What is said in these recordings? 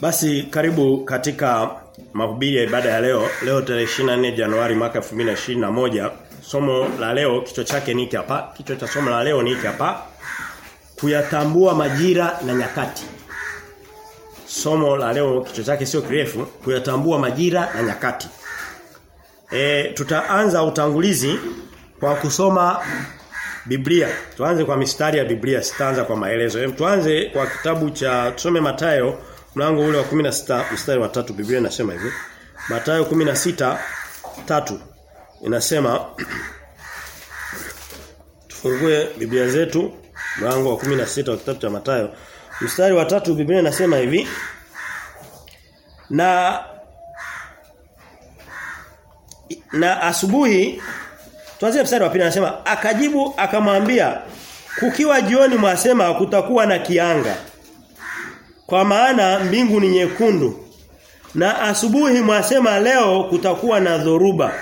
Basi karibu katika mahubiri ya ibada ya leo. Leo tarehe 24 Januari mwaka 2021. Somo la leo kichwa chake ni hapa. Kichwa cha somo la leo ni hapa. Kuyatambua majira na nyakati. Somo la leo kichwa chake sio kirefu, kuyatambua majira na nyakati. E, tutaanza utangulizi kwa kusoma Biblia. Tuanze kwa mistari ya Biblia, sitaanza kwa maelezo. E, tuanze kwa kitabu cha tusome Matayo mlango ule wa 16 mstari wa tatu Biblia inasema hivi. Mathayo 16 tatu inasema tufungue Biblia zetu mlango wa 16 wa kitabu cha Mathayo. Mstari wa tatu Biblia inasema hivi. Na na asubuhi tuanze mstari wa pili anasema akajibu akamwambia kukiwa jioni mwasema kutakuwa na kianga kwa maana mbingu ni nyekundu. Na asubuhi mwasema leo kutakuwa na dhoruba.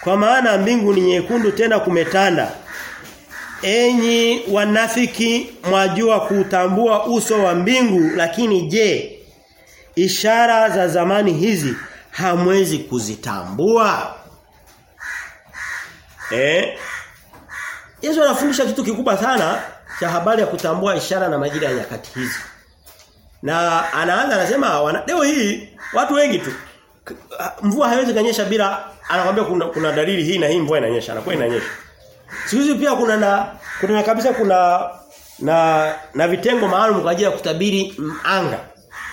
Kwa maana mbingu ni nyekundu tena kumetanda. Enyi wanafiki mwajua kutambua uso wa mbingu lakini je ishara za zamani hizi hamwezi kuzitambua? Eh? Yesu anafundisha kitu kikubwa sana cha habari ya kutambua ishara na majira ya nyakati hizi na anaanza anasema wana, leo hii watu wengi tu mvua haiwezi kanyesha bila anakuambia kuna, kuna dalili hii na hii mvua inanyesha anakuwa inanyesha. Siku pia kuna na kuna na kabisa kuna na na vitengo maalum kwa ajili ya kutabiri anga.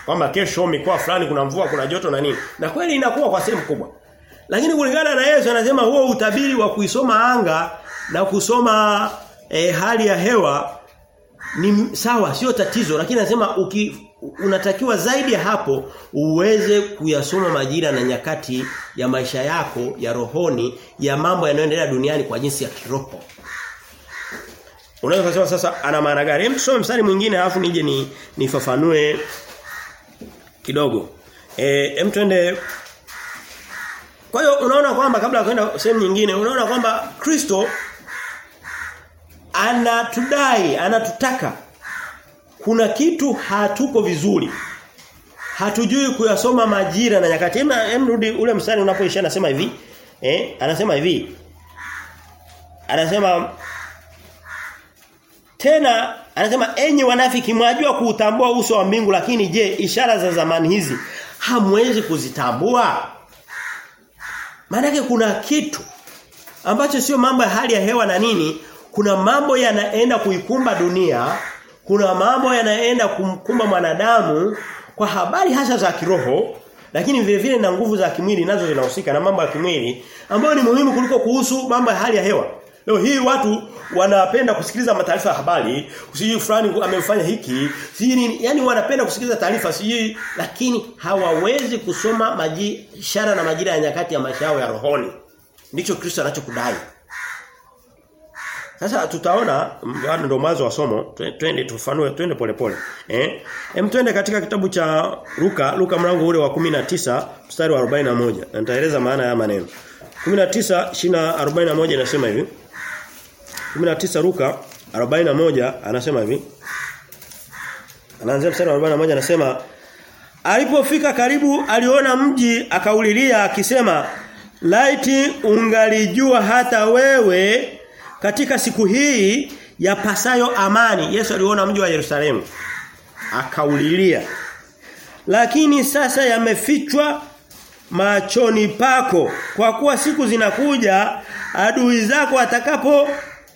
Kwamba kesho mikoa fulani kuna mvua, kuna joto na nini. Na kweli inakuwa kwa sehemu kubwa. Lakini kulingana na Yesu anasema huo utabiri wa kuisoma anga na kusoma eh, hali ya hewa ni sawa sio tatizo lakini anasema unatakiwa zaidi ya hapo uweze kuyasoma majira na nyakati ya maisha yako ya rohoni ya mambo yanayoendelea duniani kwa jinsi ya kiroho. Unaweza kusema sasa ana maana gani? Hem tusome mstari mwingine alafu nije ni nifafanue kidogo. Eh hem twende Kwa hiyo unaona kwamba kabla ya kwenda sehemu nyingine unaona kwamba Kristo anatudai, anatutaka kuna kitu hatuko vizuri. Hatujui kuyasoma majira na nyakati. Hem rudi ule msani unapoishia anasema hivi. Eh, anasema hivi. Anasema tena anasema enyi wanafiki mwajua kuutambua uso wa mbingu lakini je ishara za zamani hizi hamwezi kuzitambua? Maana kuna kitu ambacho sio mambo ya hali ya hewa na nini, kuna mambo yanaenda kuikumba dunia kuna mambo yanaenda kumkumba mwanadamu kwa habari hasa za kiroho lakini vile vile na nguvu za kimwili nazo zinahusika na mambo ya kimwili ambayo ni muhimu kuliko kuhusu mambo ya hali ya hewa. Leo hii watu wanapenda kusikiliza mataarifa ya habari, sijui fulani amefanya hiki, sijui yani wanapenda kusikiliza taarifa sijui lakini hawawezi kusoma maji, ishara na majira ya nyakati ya maisha yao ya rohoni. Ndicho Kristo anachokudai. Sasa tutaona ndio ndo mwanzo wa somo twende tufanue twende polepole eh? Hem twende katika kitabu cha Luka Luka mlango ule wa 19 mstari wa 41 na nitaeleza maana ya maneno. 19 shina 41 inasema hivi. 19 Luka 41 anasema hivi. Anaanzia mstari wa 41 anasema Alipofika karibu aliona mji akaulilia akisema laiti ungalijua hata wewe katika siku hii ya pasayo amani Yesu aliona mji wa Yerusalemu. Akaulilia lakini sasa yamefichwa machoni pako kwa kuwa siku zinakuja adui zako atakapo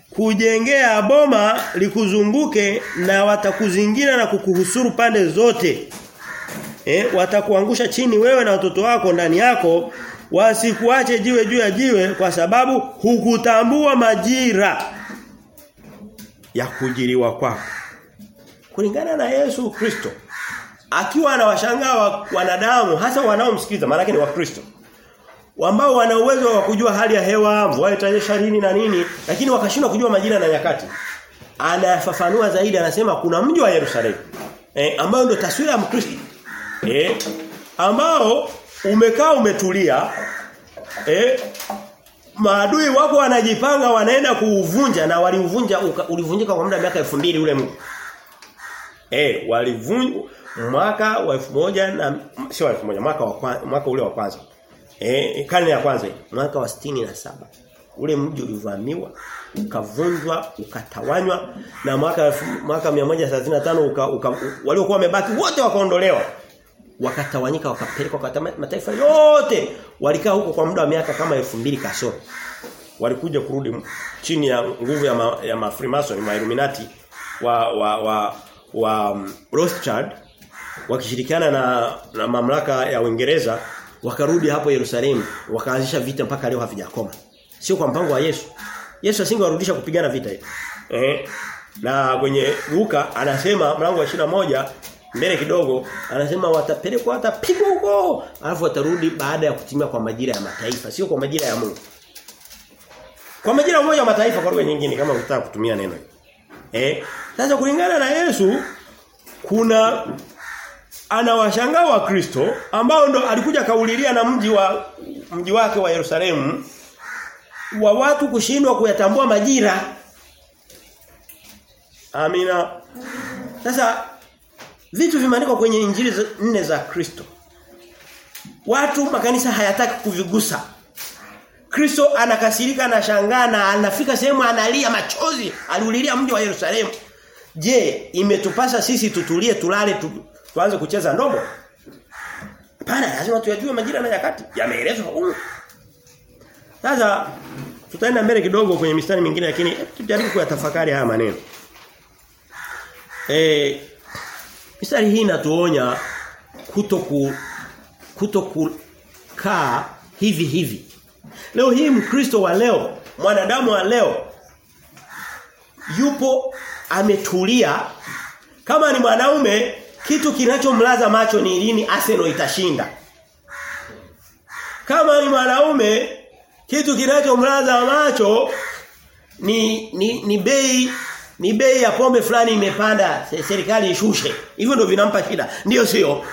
kujengea boma likuzunguke na watakuzingira na kukuhusuru pande zote. Eh watakuangusha chini wewe na watoto wako ndani yako wasikuache jiwe juu ya jiwe kwa sababu hukutambua majira ya kujiriwa kwako. Kulingana na Yesu Kristo akiwa anawashangaa wanadamu hasa wanaomsikiliza maana ni wakristo ambao wana uwezo wa kujua hali ya hewa, mvua itanyesha lini na nini, lakini wakashindwa kujua majira na nyakati. Anafafanua zaidi anasema kuna mji wa Yerusalemu eh, ambao ndio taswira ya Mkristo. Eh, ambao umekaa umetulia eh maadui wako wanajipanga wanaenda kuuvunja na waliuvunja ulivunjika kwa muda wa miaka 2000 ule mji. Eh walivunja mwaka wa 1000 na sio 1000 mwaka wa mwaka ule wa kwanza. Eh karne ya kwanza mwaka wa 67. Ule mji ulivamiwa, ukavunjwa, ukatawanywa na mwaka mwaka 135 uka, uka, waliokuwa wamebaki wote wakaondolewa. Wakatawanyika wakapelekwa kwa mataifa yote. Walikaa huko kwa muda wa miaka kama 2000 kasoro. Walikuja kurudi chini ya nguvu ya ma, ya ma Freemason, ma Illuminati wa wa wa, wa um, Rothschild wakishirikiana na, na mamlaka ya Uingereza wakarudi hapo Yerusalemu wakaanzisha vita mpaka leo havijakoma sio kwa mpango wa Yesu Yesu asingewarudisha kupigana vita hiyo eh na kwenye Luka anasema mlango wa 21 mbele kidogo anasema watapelekwa watapigwa huko alafu watarudi baada ya kutimia kwa majira ya mataifa sio kwa majira ya Mungu kwa majira ya umoja wa mataifa kwa lugha nyingine kama unataka kutumia neno eh sasa kulingana na Yesu kuna anawashangaa wa Kristo ambao ndo alikuja kaulilia na mji wa mji wake wa Yerusalemu wa watu kushindwa kuyatambua majira. Amina. Sasa vitu vimeandikwa kwenye injili nne za Kristo. Watu makanisa hayataki kuvigusa. Kristo anakasirika na shangaa na anafika sehemu analia machozi, aliulilia mji wa Yerusalemu. Je, imetupasa sisi tutulie tulale tu, tuanze kucheza ndogo? Hapana, lazima tuyajue majira na nyakati. Yameelezwa huko. Sasa tutaenda mbele kidogo kwenye mistari mingine lakini tujaribu kuyatafakari haya maneno. Eh mistari hii inatuonya kutoku kutokukaa hivi hivi. Leo hii Mkristo wa leo, mwanadamu wa leo yupo ametulia kama ni mwanaume kitu kinachomlaza macho ni lini Arsenal itashinda. Kama ni mwanaume kitu kinachomlaza macho ni ni ni bei ni bei ya pombe fulani imepanda serikali ishushe. Hivyo ndio vinampa shida. Ndio sio?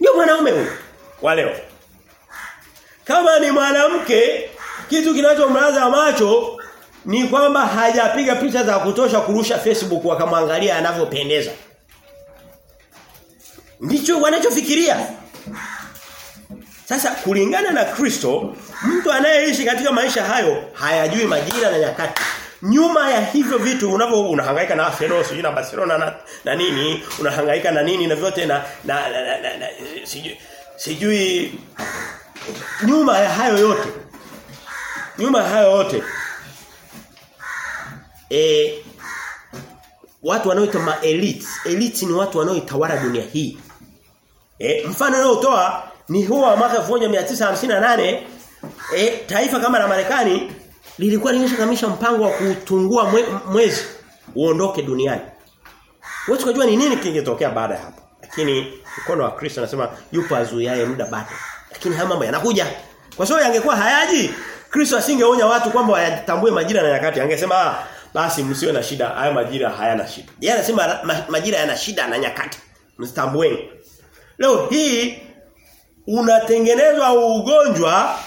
Ndio mwanaume huyo wa leo. Kama ni mwanamke kitu kinachomlaza macho ni kwamba hajapiga picha za kutosha kurusha Facebook wakamwangalia anavyopendeza. Ndicho wanachofikiria. Sasa kulingana na Kristo, mtu anayeishi katika maisha hayo hayajui majira na nyakati. Nyuma ya hivyo vitu unavyo unahangaika na Arsenal, sijui na Barcelona na, na nini, unahangaika na nini na vyote na na, na, na, na, na sijui sijui nyuma ya hayo yote. Nyuma ya hayo yote. E, watu wanaoitwa ma elites. Elites ni watu wanaoitawala dunia hii. E, mfano leo utoa ni huwa mwaka 1958 e, taifa kama la Marekani lilikuwa limeshakamisha mpango wa kutungua mwe, mwezi uondoke duniani. Wewe ukajua ni nini kingetokea baada ya hapo. Lakini mkono wa Kristo anasema yupo azuiaye muda bado. Lakini haya mambo yanakuja. Kwa sababu yangekuwa hayaji, Kristo asingeonya watu kwamba wayatambue majira na nyakati. Angesema ah, basi msiwe na shida, haya majira hayana shida. Yeye anasema ma, majira yana shida na nyakati. Msitambueni. Leo hii unatengenezwa ugonjwa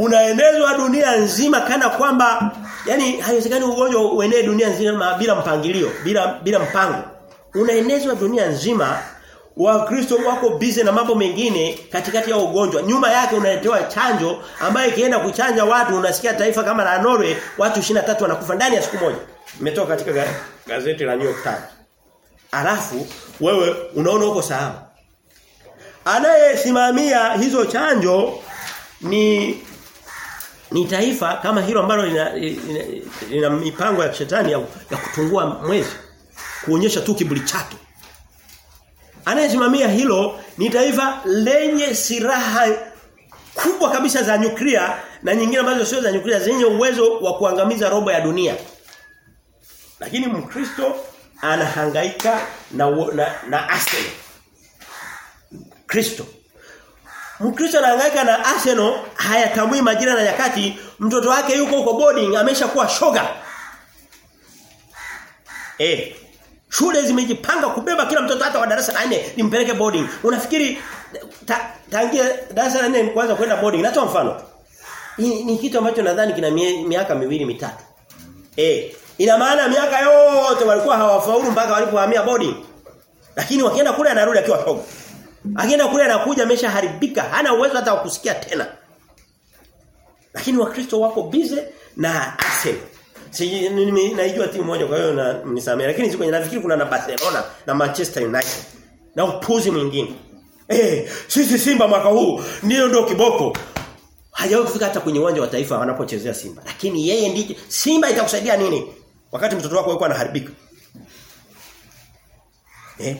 unaenezwa dunia nzima kana kwamba yani haiwezekani ugonjwa uenee dunia nzima bila mpangilio, bila bila mpango. Unaenezwa dunia nzima Wakristo wako busy na mambo mengine katikati ya ugonjwa. Nyuma yake unaletewa chanjo ambayo ikienda kuchanja watu unasikia taifa kama la Norway watu 23 wanakufa ndani ya siku moja. Imetoka katika gazeti la New York Times. Alafu wewe unaona uko salama. Anayesimamia hizo chanjo ni ni taifa kama hilo ambalo lina, lina, lina mipango ya shetani ya, ya kutungua mwezi kuonyesha tu kiburi chake. Anayesimamia hilo ni taifa lenye silaha kubwa kabisa za nyuklia na nyingine ambazo sio za nyuklia zenye uwezo wa kuangamiza robo ya dunia. Lakini Mkristo anahangaika na na, na. Kristo Mkristo anahangaika na Arsenal hayatambui majira na nyakati mtoto wake yuko huko boarding ameshakuwa shoga. Eh shule zimejipanga kubeba kila mtoto hata wa darasa la 4 nimpeleke boarding. Unafikiri ta, tangia darasa la 4 kwanza kwenda boarding natoa mfano. Ni, ni kitu ambacho nadhani kina mie, miaka miwili mitatu. Eh ina maana miaka yote walikuwa hawafaulu mpaka walipohamia boarding. Lakini wakienda kule anarudi akiwa toga. Akienda kule anakuja ameshaharibika, hana uwezo hata kusikia tena. Lakini wakristo wako bize na Arsenal. Si naijua timu moja kwa hiyo na nisamee lakini siko nafikiri kuna na Barcelona na Manchester United. Na upuzi mwingine. Eh, sisi Simba mwaka huu ndio ndio kiboko. Hajawahi kufika hata kwenye uwanja wa taifa wanapochezea Simba. Lakini yeye ndiye Simba itakusaidia nini? Wakati mtoto wako yuko anaharibika. Eh?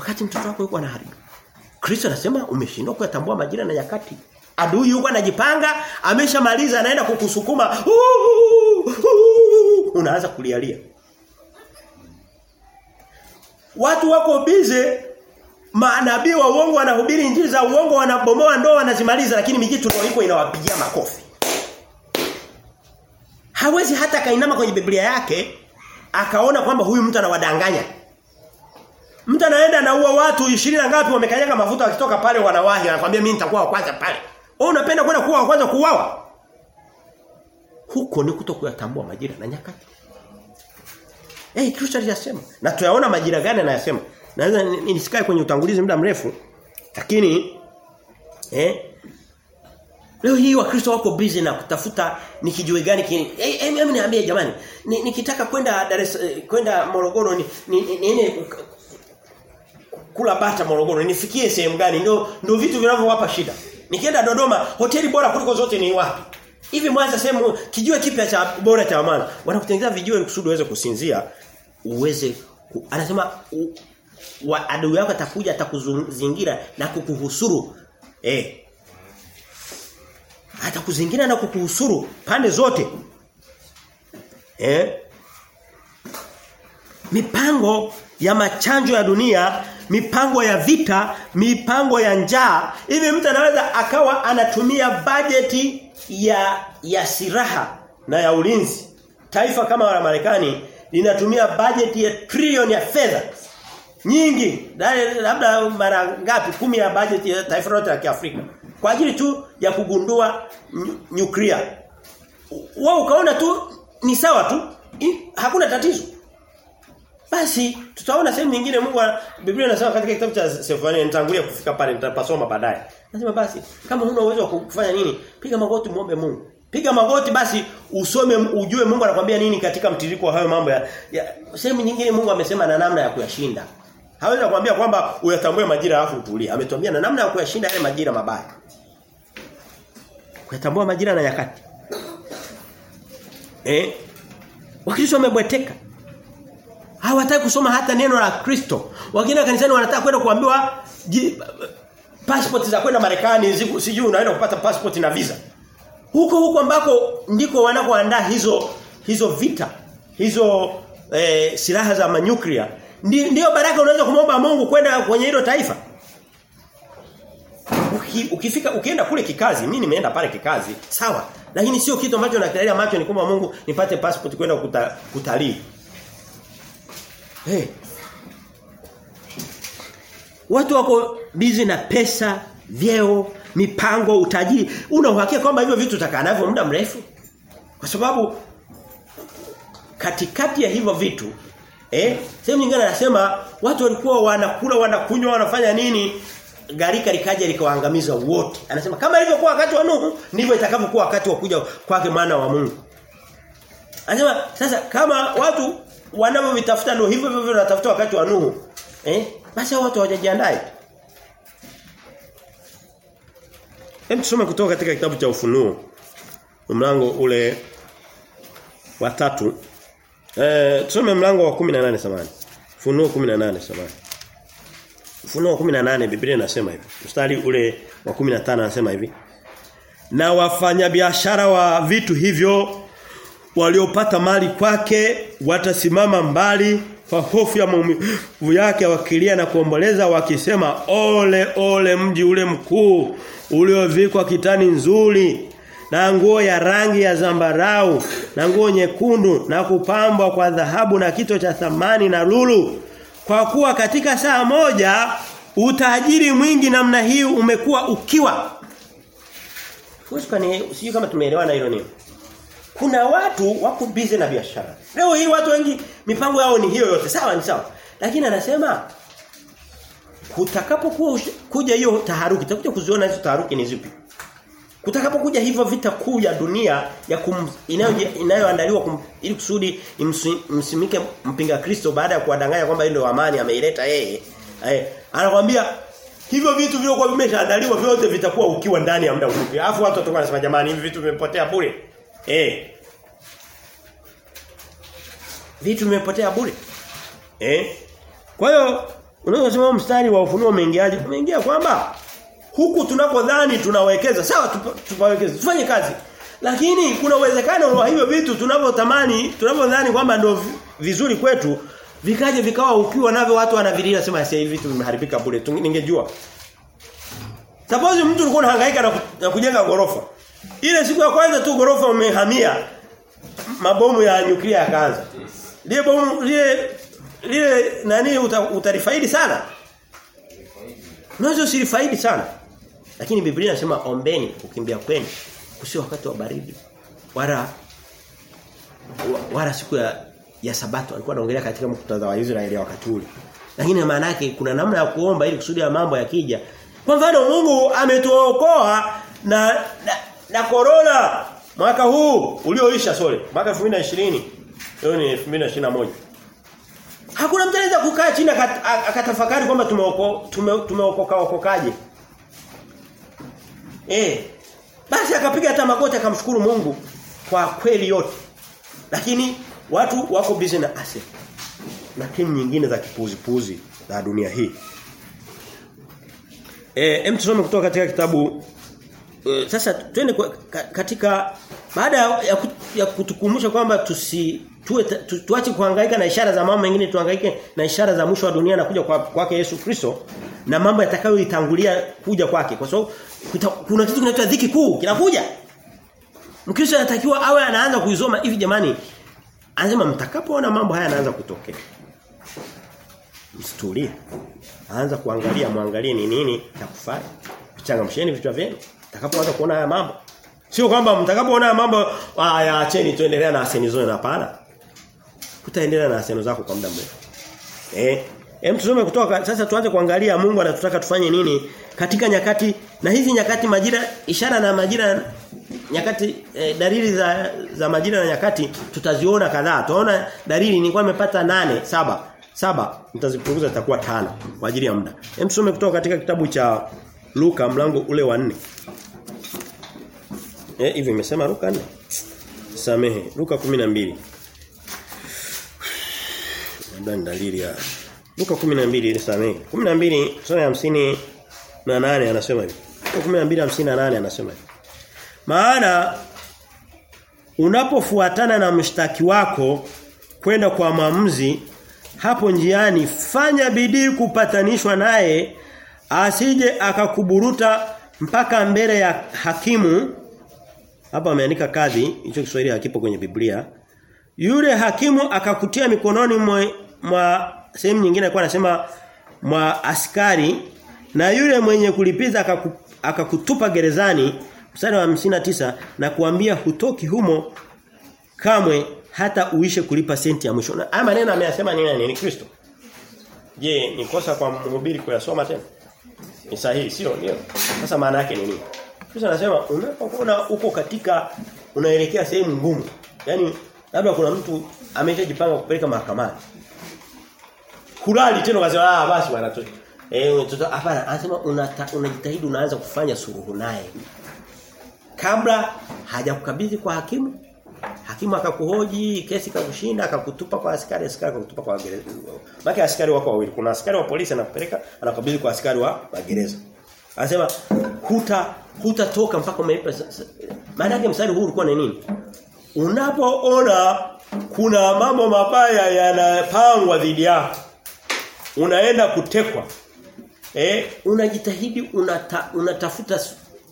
Wakati mtoto wako yuko anaharibu. Kristo anasema umeshindwa kuyatambua majira na nyakati. Adui yuko anajipanga, ameshamaliza anaenda kukusukuma. Unaanza kulialia. Watu wako bize manabii wa uongo wanahubiri injili za uongo wanabomoa ndoa wanazimaliza lakini mijitu ndio iko inawapigia makofi. Hawezi hata kainama kwenye Biblia yake akaona kwamba huyu mtu anawadanganya. Mtu anaenda anaua watu 20 na ngapi wamekanyaga mafuta wakitoka pale wanawahi anakuambia mimi nitakuwa wa kwanza pale. Wewe unapenda kwenda kuwa wa kwanza kuuawa? Huko ni kutokuyatambua majira na nyakati. Eh hey, Kristo aliyasema. Na tuyaona majira gani anayasema. Naweza nisikae kwenye utangulizi muda mrefu. Lakini eh Leo hii wakristo wako busy na kutafuta ni kijiwe gani kini. Eh hey, mimi niambie jamani, nikitaka ni kwenda Dar es kwenda Morogoro ni ni, ni, ni kula bata Morogoro nifikie sehemu gani ndio ndio vitu vinavyowapa shida. Nikienda Dodoma hoteli bora kuliko zote ni wapi? Hivi Mwanza sehemu kijue kipya cha bora cha amana. Wanakutengeneza vijue kusudi uweze kusinzia uweze ku, anasema u, wa, adui yako atakuja atakuzingira na kukuhusuru. Eh. Atakuzingira na kukuhusuru pande zote. Eh? Mipango ya machanjo ya dunia, mipango ya vita, mipango ya njaa. Hivi mtu anaweza akawa anatumia bajeti ya ya silaha na ya ulinzi. Taifa kama la Marekani linatumia bajeti ya trilioni ya fedha nyingi labda mara ngapi kumi ya bajeti ya taifa lote la Kiafrika kwa ajili tu ya kugundua nyuklia. Wao ukaona tu ni sawa tu hakuna tatizo. Basi tutaona sehemu nyingine Mungu Biblia inasema katika kitabu cha Sefania nitangulia kufika pale nitapasoma baadaye. Nasema basi kama huna uwezo wa kufanya nini piga magoti muombe Mungu. Piga magoti basi usome ujue Mungu anakuambia nini katika mtiririko wa hayo mambo ya, ya sehemu nyingine Mungu amesema na namna ya kuyashinda. Hawezi kukuambia kwamba uyatambue majira alafu utulie. Ametuambia na namna ya kuyashinda yale majira mabaya. Kuyatambua majira na nyakati. Eh? Wakristo wamebweteka. Hawataki kusoma hata neno la Kristo. Wengine kanisani wanataka kwenda kuambiwa passport za kwenda Marekani sijui unaenda kupata passport na visa. Huko huko ambako ndiko wanakoandaa hizo hizo vita, hizo eh, silaha za manyuklia. Ndio baraka unaweza kumomba Mungu kwenda kwenye hilo taifa. Uki, ukifika ukienda kule kikazi, mimi nimeenda pale kikazi, sawa. Lakini sio kitu ambacho nakilalia macho ni kwamba Mungu nipate passport kwenda kuta, kutalii. Hey. Watu wako busy na pesa, vyeo, mipango, utajiri. Una uhakika kwamba hivyo vitu utakaa navyo muda mrefu? Kwa sababu katikati ya hivyo vitu eh sehemu nyingine anasema watu walikuwa wanakula wanakunywa wanafanya nini garika likaja likawaangamiza wote. Anasema kama ilivyokuwa wakati wa Nuhu ndivyo itakavyokuwa wakati wa kuja kwake mwana wa Mungu. Anasema sasa kama watu wanavyovitafuta ndio hivyo hivyo wanatafuta wakati wa Nuhu. Eh? Basi watu hawajajiandaa. Hem tusome kutoka katika kitabu cha Ufunuo. Mlango ule wa tatu. Eh tusome mlango wa 18 samani. Ufunuo 18 samani. Ufunuo 18 Biblia inasema hivi. Mstari ule wa 15 anasema hivi. Na wafanyabiashara wa vitu hivyo waliopata mali kwake watasimama mbali kwa hofu ya maumivu yake wakilia na kuomboleza wakisema ole ole mji ule mkuu uliovikwa kitani nzuri na nguo ya rangi ya zambarau na nguo nyekundu na kupambwa kwa dhahabu na kito cha thamani na lulu. Kwa kuwa katika saa moja utajiri mwingi namna hii umekuwa ukiwa. Kusikani, kama tumeelewana hilo nini kuna watu wako busy na biashara. Leo hii watu wengi mipango yao ni hiyo yote. Sawa ni sawa. Lakini anasema kutakapokuwa kuja hiyo taharuki, utakuja kuziona hizo taharuki ni zipi. Kutakapokuja hivyo vita kuu ya dunia ya kum, inayo inayoandaliwa ili kusudi imsimike mpinga Kristo baada ya kuwadanganya kwamba ndio amani ameileta yeye. Eh, anakuambia hivyo vitu vilivyokuwa vimeshaandaliwa vyote vitakuwa ukiwa ndani ya muda mfupi. Alafu watu watakuwa wanasema jamani hivi vitu vimepotea bure. Eh. Vitu vimepotea bure. Eh? Kwa hiyo unaweza mstari wa ufunuo umeingiaje? Umeingia kwamba huku tunapodhani tunawekeza sawa tupawekeze tufanye kazi lakini kuna uwezekano wa hivyo vitu tunavyotamani tunavyodhani kwamba ndio vizuri kwetu vikaje vikawa ukiwa navyo watu wanavilia sema sasa hivi vitu vimeharibika bure ningejua suppose mtu alikuwa unahangaika na, na kujenga gorofa ile siku ya kwanza tu gorofa umehamia mabomu ya nyuklia yakaanza lile bomu lile lile nani uta, utarifaidi sana Unaweza usilifaidi sana. Lakini Biblia inasema ombeni kukimbia kwenu usio wakati wa baridi. Wala wala siku ya ya sabato alikuwa anaongelea katika mkutano wa Israeli wakati ule. Lakini maana yake kuna namna ya kuomba ili kusudi ya mambo yakija. Kwa mfano Mungu ametuokoa na na, na corona mwaka huu ulioisha sorry mwaka 2020 leo ni 2021 Hakuna mtu anaweza kukaa chini akatafakari kwamba tumeokoka tume, okokaje. Eh. Basi akapiga hata magoti akamshukuru Mungu kwa kweli yote. Lakini watu wako busy na asset. Na timu nyingine za kipuzi puzi za dunia hii. Eh, hem kutoka katika kitabu e, sasa twende katika baada ya, ya kutukumbusha kwamba tusi tuwe tu, tuache kuhangaika na ishara za mambo mengine tuhangaike na ishara za mwisho wa dunia na kuja kwake kwa Yesu Kristo na mambo yatakayoitangulia kuja kwake. Kwa sababu so, kuna kitu kinaitwa dhiki kuu kinakuja. Mkristo anatakiwa awe anaanza kuisoma hivi jamani anasema mtakapoona mambo haya yanaanza kutokea msitulie. Anza kuangalia muangalie ni nini cha kufanya changamsheni vichwa vyenu mtakapoanza kuona haya mambo Sio kwamba mtakapoona haya mambo haya acheni tuendelea na aseni na hapana. Utaendelea na aseno zako kwa muda mrefu. Eh, hem tusome kutoka sasa tuanze kuangalia Mungu anatutaka tufanye nini katika nyakati na hizi nyakati majira ishara na majira nyakati eh, dalili za za majira na nyakati tutaziona kadhaa. Tunaona dalili nilikuwa nimepata nane saba saba nitazipunguza zitakuwa tano kwa ajili ya muda. Hem tusome kutoka katika kitabu cha Luka mlango ule wa 4. Eh hivi imesema Luka 4. Samehe. Luka 12. Ndio dalili ya Luka 12 ile samehe. 12 sura ya 50 na 8 anasema hivi. Luka 12:58 anasema hivi. Maana unapofuatana na mshtaki wako kwenda kwa maamuzi hapo njiani fanya bidii kupatanishwa naye asije akakuburuta mpaka mbele ya hakimu hapa ameandika kadhi hicho Kiswahili hakipo kwenye Biblia yule hakimu akakutia mikononi mwa, mwa sehemu nyingine alikuwa anasema mwa askari na yule mwenye kulipiza akaku, akakutupa gerezani mstari wa 59 na kuambia hutoki humo kamwe hata uishe kulipa senti ya mwisho. Haya maneno ameyasema ni nani? Ni Kristo. Je, ni kosa kwa mhubiri kuyasoma tena? Ni sahihi, sio ndio? Sasa maana yake ni nini? Kristo anasema unapokuwa uko katika unaelekea sehemu ngumu. Yaani labda kuna mtu ameshajipanga kupeleka mahakamani. Kulali tena ukasema ah basi bwana tu. Eh mtoto hapana anasema unajitahidi unaanza kufanya suluhu naye. Kabla hajakukabidhi kwa hakimu Hakimu akakuhoji, kesi kakushinda, akakutupa kwa askari, askari akakutupa kwa gereza. Maki askari wako wawili. Kuna askari wa polisi anakupeleka, anakabidhi kwa askari wa magereza. Anasema huta hutatoka mpaka umeipa Maana yake mstari huu ulikuwa ni nini? Unapoona kuna mambo mabaya yanapangwa dhidi yako. Unaenda kutekwa. Eh, unajitahidi unata, unatafuta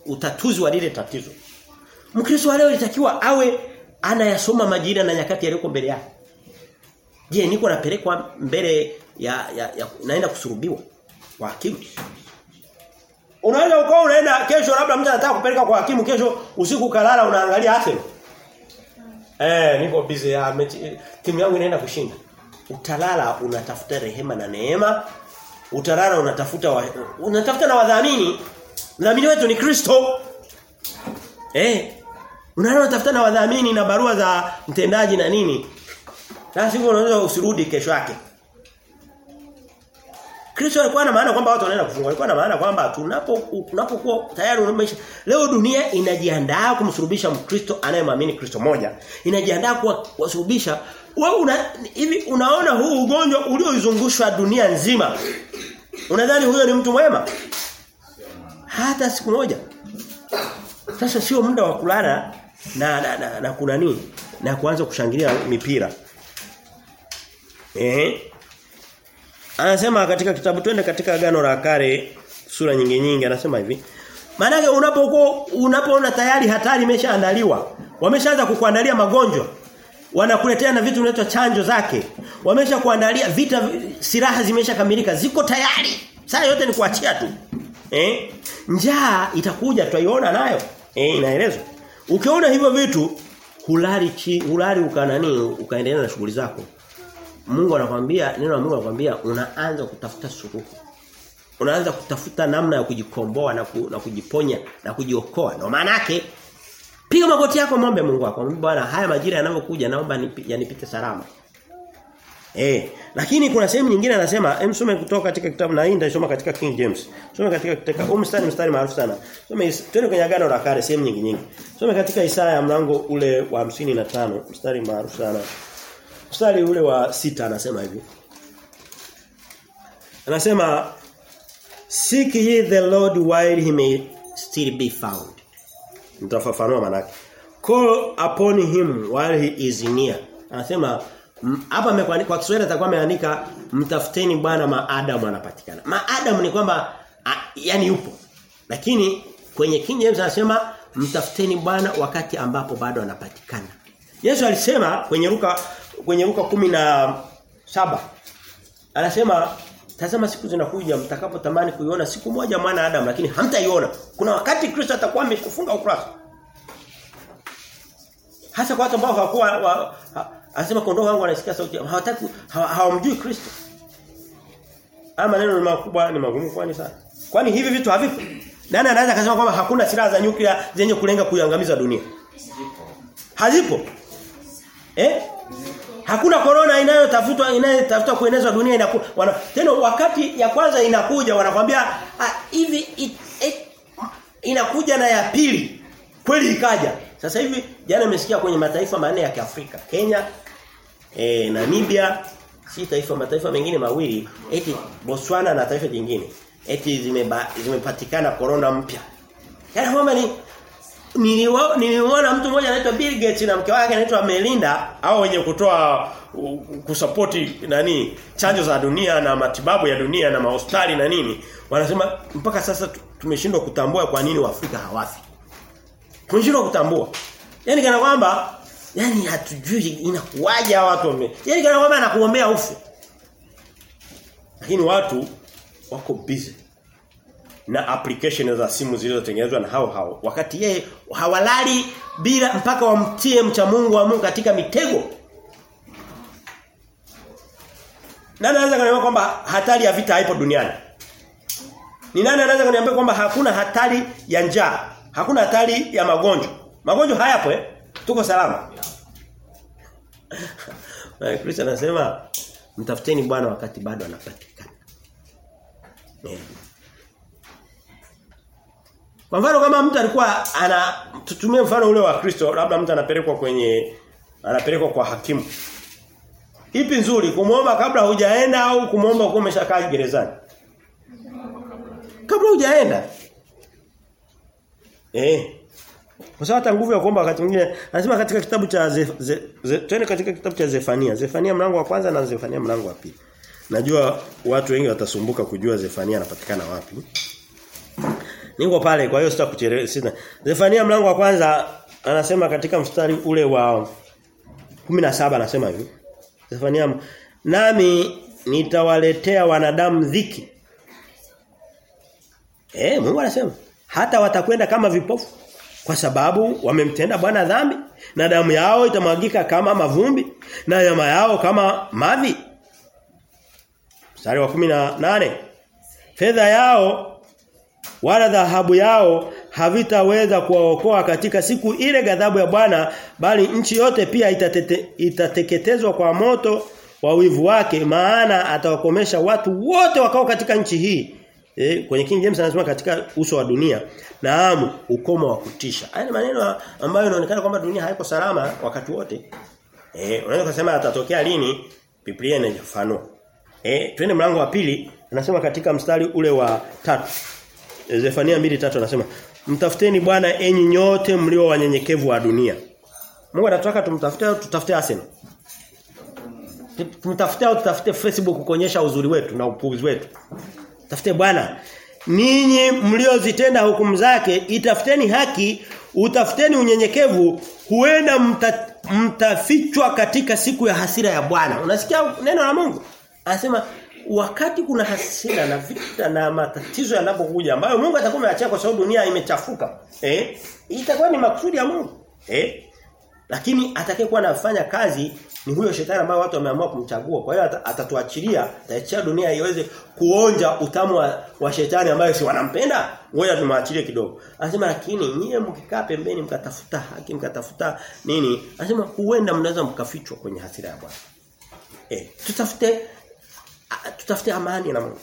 utatuzi wa lile tatizo. Mkristo leo litakiwa awe anayasoma majira na nyakati yaliyoko mbele yake. Je, niko napelekwa mbele ya, ya, ya naenda kusurubiwa kwa hakimu? Unaweza ukao unaenda kesho labda mtu anataka kupeleka kwa hakimu kesho usiku kalala unaangalia afya. Eh, niko busy ya mechi timu yangu inaenda kushinda. utalala unatafuta rehema na neema. Utalala unatafuta wa, unatafuta na wadhamini. Mdhamini wetu ni Kristo. Eh unalala unatafuta na wadhamini na barua za mtendaji na nini. Sasa hivyo unaweza usirudi kesho yake Kristo alikuwa na maana kwamba watu wanaenda kufunga. Alikuwa na maana kwamba tunapo tunapokuwa tayari umesha leo dunia inajiandaa kumsurubisha Mkristo anayemwamini Kristo moja. Inajiandaa kuwasurubisha wewe una hivi unaona huu ugonjwa ulioizungushwa dunia nzima. Unadhani huyo ni mtu mwema? Hata siku moja. Sasa sio muda wa kulala na na, na, na kuna nini? Na kuanza kushangilia mipira. Eh? Anasema katika kitabu twende katika agano la kale sura nyingi nyingi anasema hivi. Maana unapokuwa unapoona tayari hatari imeshaandaliwa, wameshaanza kukuandalia magonjwa. Wanakuletea na vitu vinaitwa chanjo zake. Wamesha kuandalia vita silaha zimeshakamilika, ziko tayari. Sasa yote ni kuachia tu. Eh? Njaa itakuja tuiona nayo. Eh inaelezwa. Ukiona hivyo vitu hulali chi, hulali ukanani ukaendelea na shughuli zako. Mungu anakuambia neno la Mungu anakuambia unaanza kutafuta suluhu. Unaanza kutafuta namna ya kujikomboa na, ku, na kujiponya na kujiokoa. Ndio maana yake piga magoti yako muombe Mungu wako. Mwambie Bwana haya majira yanayokuja naomba yanipite salama. Eh, lakini kuna sehemu nyingine anasema, hem some kutoka katika kitabu na hii nitasoma katika King James. Some katika katika huu mstari mstari maarufu sana. Some twende kwenye agano la kale sehemu nyingi nyingi. Some katika Isaya mlango ule wa 55 mstari maarufu sana. Mstari ule wa sita anasema hivi. Anasema Seek ye the Lord while he may still be found. Nitafafanua maana yake. Call upon him while he is near. Anasema hapa kwa Kiswahili atakuwa ameandika mtafuteni Bwana maadamu anapatikana. Maadamu ni kwamba yani yupo. Lakini kwenye King James anasema mtafuteni Bwana wakati ambapo bado anapatikana. Yesu alisema kwenye Luka kwenye Luka kumi na saba anasema tazama siku zinakuja mtakapotamani kuiona siku moja mwana Adam lakini hamtaiona. Kuna wakati Kristo atakuwa amekufunga ukurasa. Hasa kwa watu ambao hawakuwa wa, ha, anasema kondoo wangu wanasikia sauti hawataki hawamjui hawa Kristo. Ama maneno ni makubwa ni magumu kwani sana. Kwani hivi vitu havipo? Nani anaweza kusema kwamba hakuna silaha za nyuklia zenye kulenga kuiangamiza dunia? Hazipo. Eh? Hakuna corona inayotafutwa inayotafutwa kuenezwa dunia inaku, wana, tena wakati ya kwanza inakuja wanakwambia hivi it, it, inakuja na ya pili kweli ikaja. Sasa hivi jana nimesikia kwenye mataifa manne ya Kiafrika, Kenya, e, Namibia, si taifa mataifa mengine mawili, eti Botswana na taifa jingine. Eti zimeba, zimepatikana corona mpya. Yaani kwamba ni niliona mtu mmoja anaitwa Bill Gates na mke wake anaitwa Melinda au wenye kutoa kusapoti nani chanjo za dunia na matibabu ya dunia na mahospitali na nini wanasema mpaka sasa tumeshindwa kutambua kwa nini Waafrika hawafi. Tumeshindwa kutambua. yani kana kwamba yani hatujui inakuwaje watu wame. Yaani kana kwamba anakuombea ufu. Lakini watu wako busy na application za simu zilizotengenezwa na hao hao wakati yeye hawalali bila mpaka wamtie mcha Mungu wa Mungu katika mitego Nani anaweza kuniambia kwamba hatari ya vita haipo duniani? Ni nani anaweza kuniambia kwamba hakuna hatari ya njaa? Hakuna hatari ya magonjwa? Magonjwa hayapo eh? Tuko salama. Kristo anasema mtafuteni Bwana wakati bado anapatikana. Kwa mfano kama mtu alikuwa ana tutumie mfano ule wa Kristo labda mtu anapelekwa kwenye anapelekwa kwa hakimu. Ipi nzuri kumuomba kabla hujaenda au kumuomba ukiwa umeshakaa gerezani? Kabla hujaenda. Eh. Kwa sababu hata nguvu ya kuomba wakati mwingine anasema katika kitabu cha ze, twende katika kitabu cha Zefania. Zefania mlango wa kwanza na Zefania mlango wa pili. Najua watu wengi watasumbuka kujua Zefania anapatikana wapi. Niko pale kwa hiyo sitakuchelewesha. Zefania mlango wa kwanza anasema katika mstari ule wa 17 anasema hivi. Zefania nami nitawaletea wanadamu dhiki. Eh Mungu anasema hata watakwenda kama vipofu kwa sababu wamemtenda Bwana dhambi na damu yao itamwagika kama mavumbi na nyama yao kama mavi Mstari wa 18. Fedha yao wala dhahabu yao havitaweza kuwaokoa katika siku ile ghadhabu ya Bwana bali nchi yote pia itatete, itateketezwa kwa moto wa wivu wake maana atawakomesha watu wote wakao katika nchi hii. Eh, kwenye King James anasema katika uso wa dunia naamu ukomo wa kutisha. Haya maneno ambayo inaonekana kwamba dunia haiko salama wakati wote. Eh unaweza kusema atatokea lini? Biblia inafafanua eh twende mlango wa pili anasema katika mstari ule wa tatu Zefania 2:3 anasema mtafuteni Bwana enyi nyote mlio wanyenyekevu wa dunia. Mungu anataka tumtafute au tutafute Arsenal? Tumtafute au tutafute Facebook kuonyesha uzuri wetu na upuuzi wetu? Tafute Bwana. Ninyi mliozitenda hukumu zake itafuteni haki utafuteni unyenyekevu huenda mta, mtafichwa katika siku ya hasira ya Bwana. Unasikia neno la Mungu? Anasema wakati kuna hasira na vita na matatizo yanapokuja ambayo Mungu atakuwa ameachia kwa sababu dunia imechafuka eh itakuwa ni makusudi ya Mungu eh lakini atakayekuwa anafanya kazi ni huyo shetani ambaye watu wameamua kumchagua. Kwa hiyo atatuachilia, ataachia dunia iweze kuonja utamu wa, wa shetani ambaye si wanampenda. Ngoja tumwachilie kidogo. Anasema lakini nyie mkikaa pembeni mkatafuta haki, mkatafuta nini? Anasema huenda mnaweza mkafichwa kwenye hasira ya Bwana. Eh, tutafute tutafute amani na Mungu.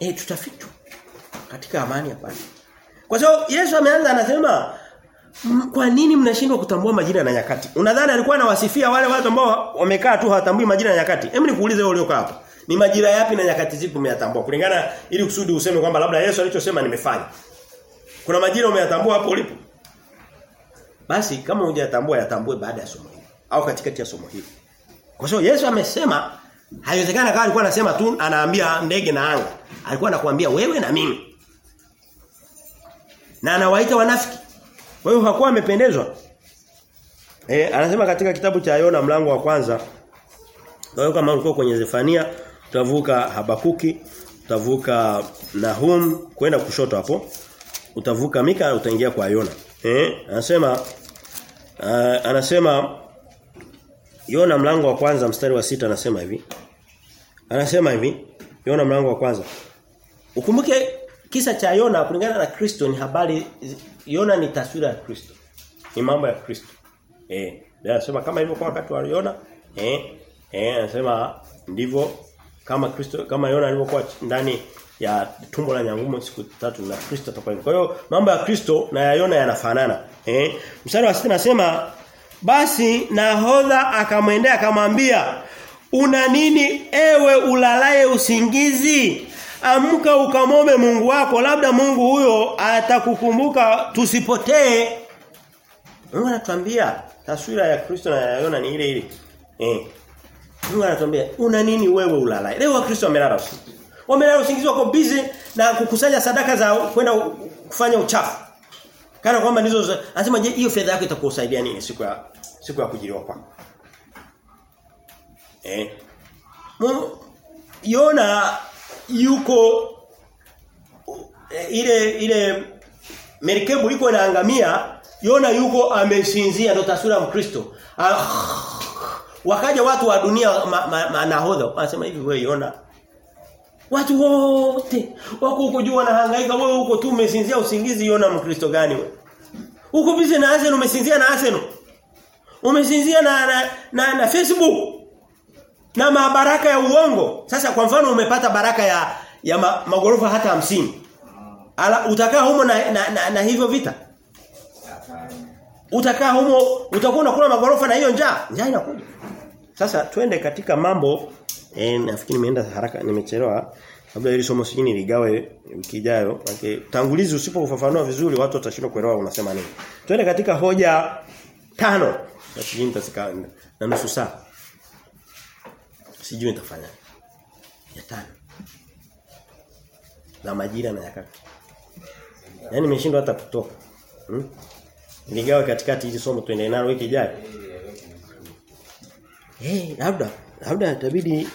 Eh, tutafitu katika amani hapa. Kwa sababu Yesu ameanza anasema kwa nini mnashindwa kutambua majira na nyakati? Unadhani alikuwa anawasifia wale watu ambao wamekaa tu hawatambui majira na nyakati? Hebu nikuulize wewe uliokaa hapa. Ni majira yapi na nyakati zipi umeyatambua? Kulingana ili kusudi useme kwamba labda Yesu alichosema nimefanya. Kuna majira umeyatambua hapo ulipo? Basi kama hujatambua yatambue baada ya somo hili au katikati ya somo hili. Kwa sababu Yesu amesema haiwezekana kama alikuwa anasema tu anaambia ndege na anga. Alikuwa anakuambia wewe na mimi. Na anawaita wanafiki. Kwa hiyo hakuwa amependezwa. Eh anasema katika kitabu cha Yona mlango wa kwanza kwa hiyo kama ulikuwa kwenye Zefania utavuka Habakuki, utavuka Nahum kwenda kushoto hapo. Utavuka Mika utaingia kwa Yona. Eh anasema uh, anasema Yona mlango wa kwanza mstari wa sita anasema hivi. Anasema hivi, Yona mlango wa kwanza. Ukumbuke kisa cha Yona kulingana na Kristo ni habari Yona ni taswira ya Kristo. Ni mambo ya Kristo. Eh, anasema kama hivyo kwa wakati wa Yona, eh, eh anasema ndivyo kama Kristo kama Yona alivyokuwa ndani ya tumbo la nyangumo siku tatu na Kristo atakuwa hivyo. Kwa hiyo mambo ya Kristo na ya Yona yanafanana. Eh, mstari wa 6 nasema basi nahodha akamwendea akamwambia una nini ewe ulalaye usingizi? Amka ukamombe Mungu wako labda Mungu huyo atakukumbuka tusipotee. Mungu anatuambia taswira ya Kristo na ya Yona ni ile ile. Eh. Mungu anatuambia una nini wewe ulalaye? Leo Kristo amelala usingizi wamelala usingizi wako busy na kukusanya sadaka za kwenda kufanya uchafu. Kana kwamba ndizo anasema je hiyo fedha yako itakusaidia nini siku ya siku ya kujiliwa kwako eh? Yona yuko ile ile merikebu iko inaangamia Yona yuko amesinzia ndo taswira ya Mkristo. Ah, wakaja watu wa dunia manahodha ma, ma, wanasema hivi wewe Yona. Watu wote wako huko juu wanahangaika wewe huko tu umesinzia usingizi Yona Mkristo gani wewe? Uko bize na Arsenal umesinzia na Arsenal. Umesinzia na na, na na Facebook na mabaraka ya uongo. Sasa kwa mfano umepata baraka ya ya ma, magorofa hata hamsini Ala utakaa humo na, na, na, na hivyo vita? Utakaa humo utakuwa unakula magorofa na hiyo njaa. Njaa inakuja. Sasa twende katika mambo eh nafikiri nimeenda haraka nimechelewa. Labda hili somo sijini ligawe wiki ijayo. Tangulizi usipofafanua vizuri watu watashindwa kuelewa unasema nini. Twende katika hoja tano. Na sijini na nusu saa. Sijui nitafanya. Ya tano. Na majira na yakati. Yaani nimeshindwa hata kutoka. Hmm? Nigawe katikati hizi somo tuendelee nalo wiki ijayo. Eh, hey, labda labda itabidi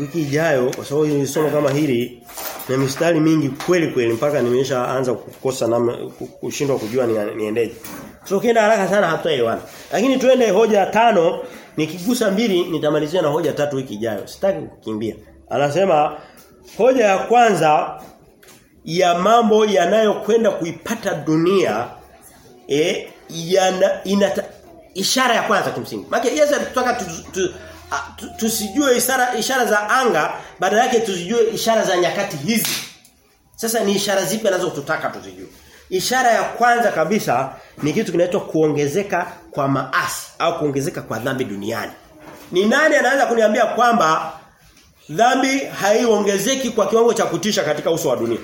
wiki ijayo kwa sababu hili somo kama hili na mistari mingi kweli kweli mpaka nimeshaanza kukosa namna kushindwa kujua ni, niendeje. Tukienda haraka sana hatuelewana. Lakini tuende hoja tano nikigusa mbili nitamalizia na hoja tatu wiki ijayo. Sitaki kukimbia. Anasema hoja ya kwanza ya mambo yanayokwenda kuipata dunia eh yana inata, ishara ya kwanza kimsingi. Maana Yesu tu, tusijue ishara ishara za anga badala yake tuzijue ishara za nyakati hizi. Sasa ni ishara zipi anazotutaka tuzijue? Ishara ya kwanza kabisa ni kitu kinaitwa kuongezeka kwa maasi au kuongezeka kwa dhambi duniani. Ni nani anaweza kuniambia kwamba dhambi haiongezeki kwa kiwango cha kutisha katika uso wa dunia?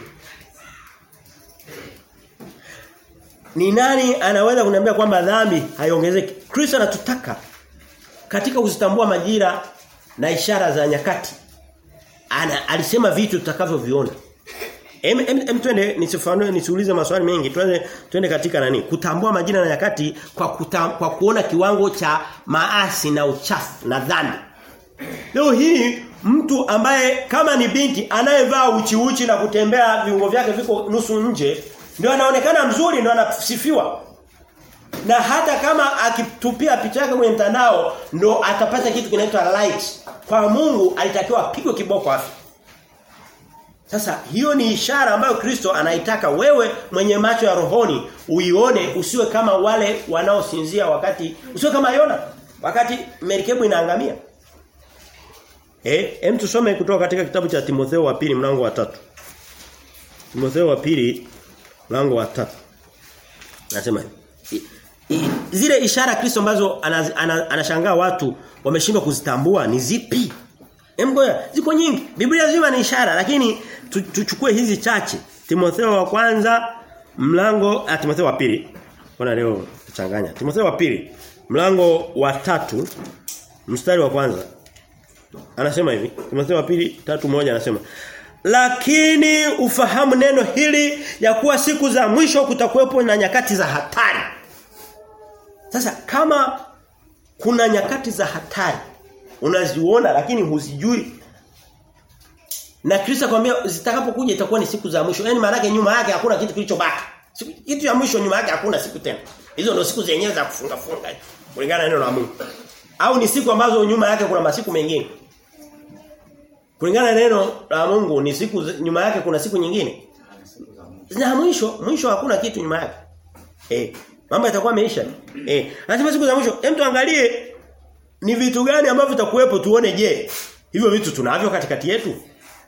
Ni nani anaweza kuniambia kwamba dhambi haiongezeki? Kristo anatutaka katika kuzitambua majira na ishara za nyakati. Ana alisema vitu tutakavyoviona. Em, em, em twende nisifanue nisiulize maswali mengi. Twende twende katika nani? Kutambua majina na nyakati kwa kuta, kwa kuona kiwango cha maasi na uchafu na dhambi. Leo hii mtu ambaye kama ni binti anayevaa uchi uchi na kutembea viungo vyake viko nusu nje ndio anaonekana mzuri ndio anasifiwa. Na hata kama akitupia picha yake kwenye mtandao ndo atapata kitu kinaitwa likes. Kwa Mungu alitakiwa apigwe kiboko afi. Sasa hiyo ni ishara ambayo Kristo anaitaka wewe mwenye macho ya rohoni uione usiwe kama wale wanaosinzia wakati usiwe kama Yona wakati merikebu inaangamia. Eh, hem tusome kutoka katika kitabu cha Timotheo wa pili mlango wa tatu Timotheo wa pili mlango wa tatu Nasema zile ishara Kristo ambazo anashangaa watu wameshindwa kuzitambua ni zipi? Emgoya ziko nyingi. Biblia nzima ni ishara lakini tuchukue hizi chache. Timotheo wa kwanza mlango ah Timotheo wa pili. Mbona leo tuchanganya. Timotheo wa pili mlango wa tatu mstari wa kwanza. Anasema hivi, Timotheo wa pili tatu moja anasema lakini ufahamu neno hili ya kuwa siku za mwisho kutakuwepo na nyakati za hatari. Sasa kama kuna nyakati za hatari unaziona lakini huzijui na Kristo akwambia zitakapokuja itakuwa ni siku za mwisho. Yaani maana nyuma yake hakuna kitu kilichobaki. Kitu ya mwisho nyuma yake hakuna siku tena. Hizo ndio siku zenyewe za kufunga funga kulingana na neno la Mungu. Au ni siku ambazo nyuma yake kuna masiku mengine. Kulingana na neno la Mungu ni siku nyuma yake kuna siku nyingine. Na mwisho, mwisho hakuna kitu nyuma yake. Eh, mambo yatakuwa yameisha. Eh, lazima siku za mwisho, hem tuangalie ni vitu gani ambavyo vitakuwepo tuone je, hivyo vitu tunavyo katikati yetu?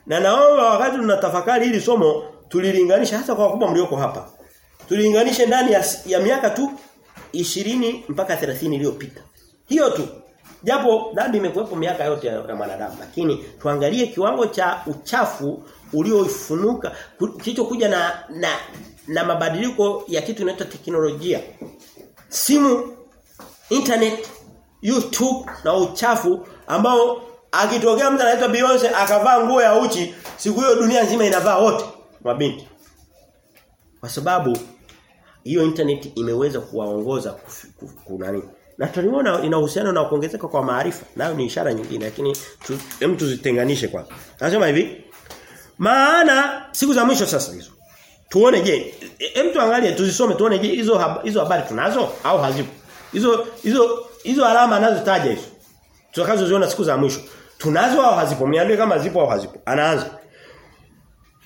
Na naomba wakati tunatafakari hili somo tulilinganisha hasa kwa wakubwa mlioko hapa. Tulilinganishe ndani ya, ya miaka tu 20 mpaka 30 iliyopita. Hiyo tu. Japo dhambi imekuwepo miaka yote ya, ya mwanadamu, lakini tuangalie kiwango cha uchafu ulioifunuka kilichokuja na na na mabadiliko ya kitu inaitwa teknolojia. Simu, internet, YouTube na uchafu ambao akitokea mtu anaitwa Beyonce akavaa nguo ya uchi, siku hiyo dunia nzima inavaa wote mabinti. Kwa sababu hiyo internet imeweza kuwaongoza kunani na tuliona inahusiana na kuongezeka kwa maarifa. Nayo ni ishara nyingine lakini hem tu, tuzitenganishe kwanza. Anasema hivi. Maana siku za mwisho sasa hizo. Tuone je, hem tuangalie tuzisome tuone je hizo hizo habari tunazo au hazipo. Hizo hizo hizo alama anazotaja hizo. Tutakazoziona siku za mwisho. Tunazo au hazipo? Mniambie kama zipo au hazipo. Anaanza.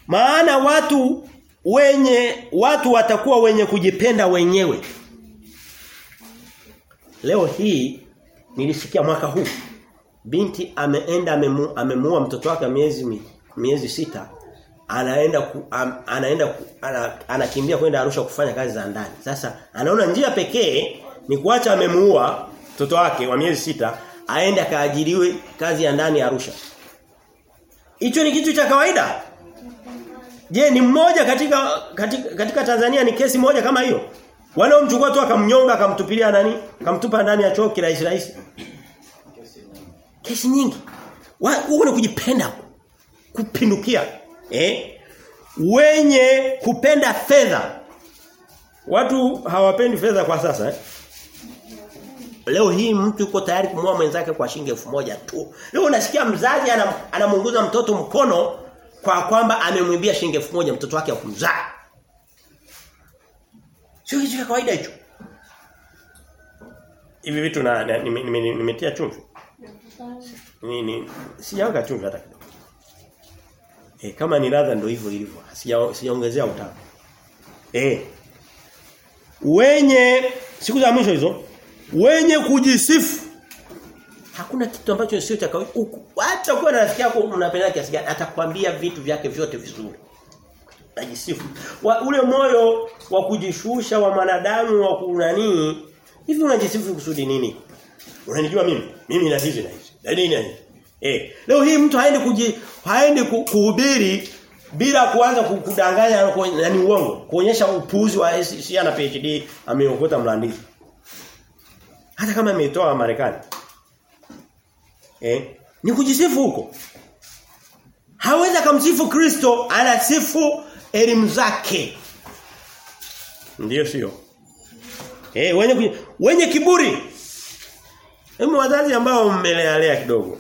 Maana watu wenye watu watakuwa wenye kujipenda wenyewe. Leo hii nilisikia mwaka huu binti ameenda amemu, amemuua mtoto wake miezi miezi sita anaenda ku, am, anaenda ku, ana, anakimbia kwenda Arusha kufanya kazi za ndani. Sasa anaona njia pekee ni kuacha amemuua mtoto wake wa miezi sita aende akaajiriwe kazi ya ndani ya Arusha. Hicho ni kitu cha kawaida. Je, ni mmoja katika, katika katika Tanzania ni kesi moja kama hiyo? Wanaomchukua tu akamnyonga akamtupilia nani? Akamtupa ndani ya choo kirahisi rahisi. Kesi nyingi. Wao ni kujipenda kupindukia. Eh? Wenye kupenda fedha. Watu hawapendi fedha kwa sasa eh? Leo hii mtu yuko tayari kumua mwenzake kwa shilingi moja tu. Leo unasikia mzazi anamunguza mtoto mkono kwa kwamba amemwimbia shilingi moja mtoto wake akumzaa. Sio kitu kawaida hicho. Hivi vitu na nimetia chumvi. Ni ni sijaweka chumvi hata kidogo. Eh kama ni ladha ndio hivyo ilivyo. Sija sijaongezea utamu. Eh. Wenye siku za mwisho hizo wenye kujisifu hakuna kitu ambacho sio cha kawaida. Hata kuwa na rafiki yako unapenda kiasi gani atakwambia vitu vyake vyote vizuri. Najisifu. Wa, ule moyo wa kujishusha wa mwanadamu wa kunani hivi unajisifu kusudi nini? Unanijua mimi? Mimi na hizi na hizi. Na nini na hizi? Eh, leo hii mtu haendi kuji haendi kuhubiri bila kuanza kudanganya yani uongo, kuonyesha upuuzi wa si ana PhD ameokota mlandiki. Hata kama ametoa Marekani. Eh? Ni kujisifu huko. Hawezi kumsifu Kristo, anasifu elimu zake. Ndiyo sio. Eh, wenye wenye kiburi. Hebu wazazi ambao mmelealea kidogo.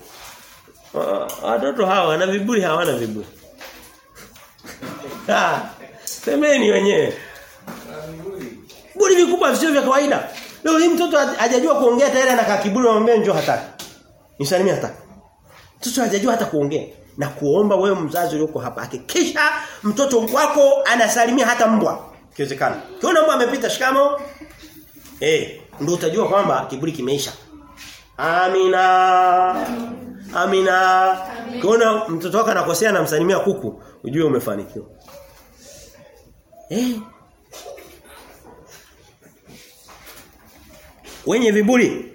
Watoto hawa wana viburi hawana viburi. Ah, semeni wenyewe. Buri vikubwa sio vya kawaida. Leo hii mtoto hajajua kuongea tayari anakaa kiburi anamwambia njoo hataki. Nisalimie hataki. Mtoto hajajua hata kuongea na kuomba wewe mzazi ulioko hapa hakikisha mtoto wako anasalimia hata mbwa. Kiwezekana. Kiona mbwa amepita shikamo eh ndio utajua kwamba kiburi kimeisha. Amina. Amina. Kiona mtoto wako anakosea na msalimia kuku, ujue umefanikiwa. Eh. Wenye viburi.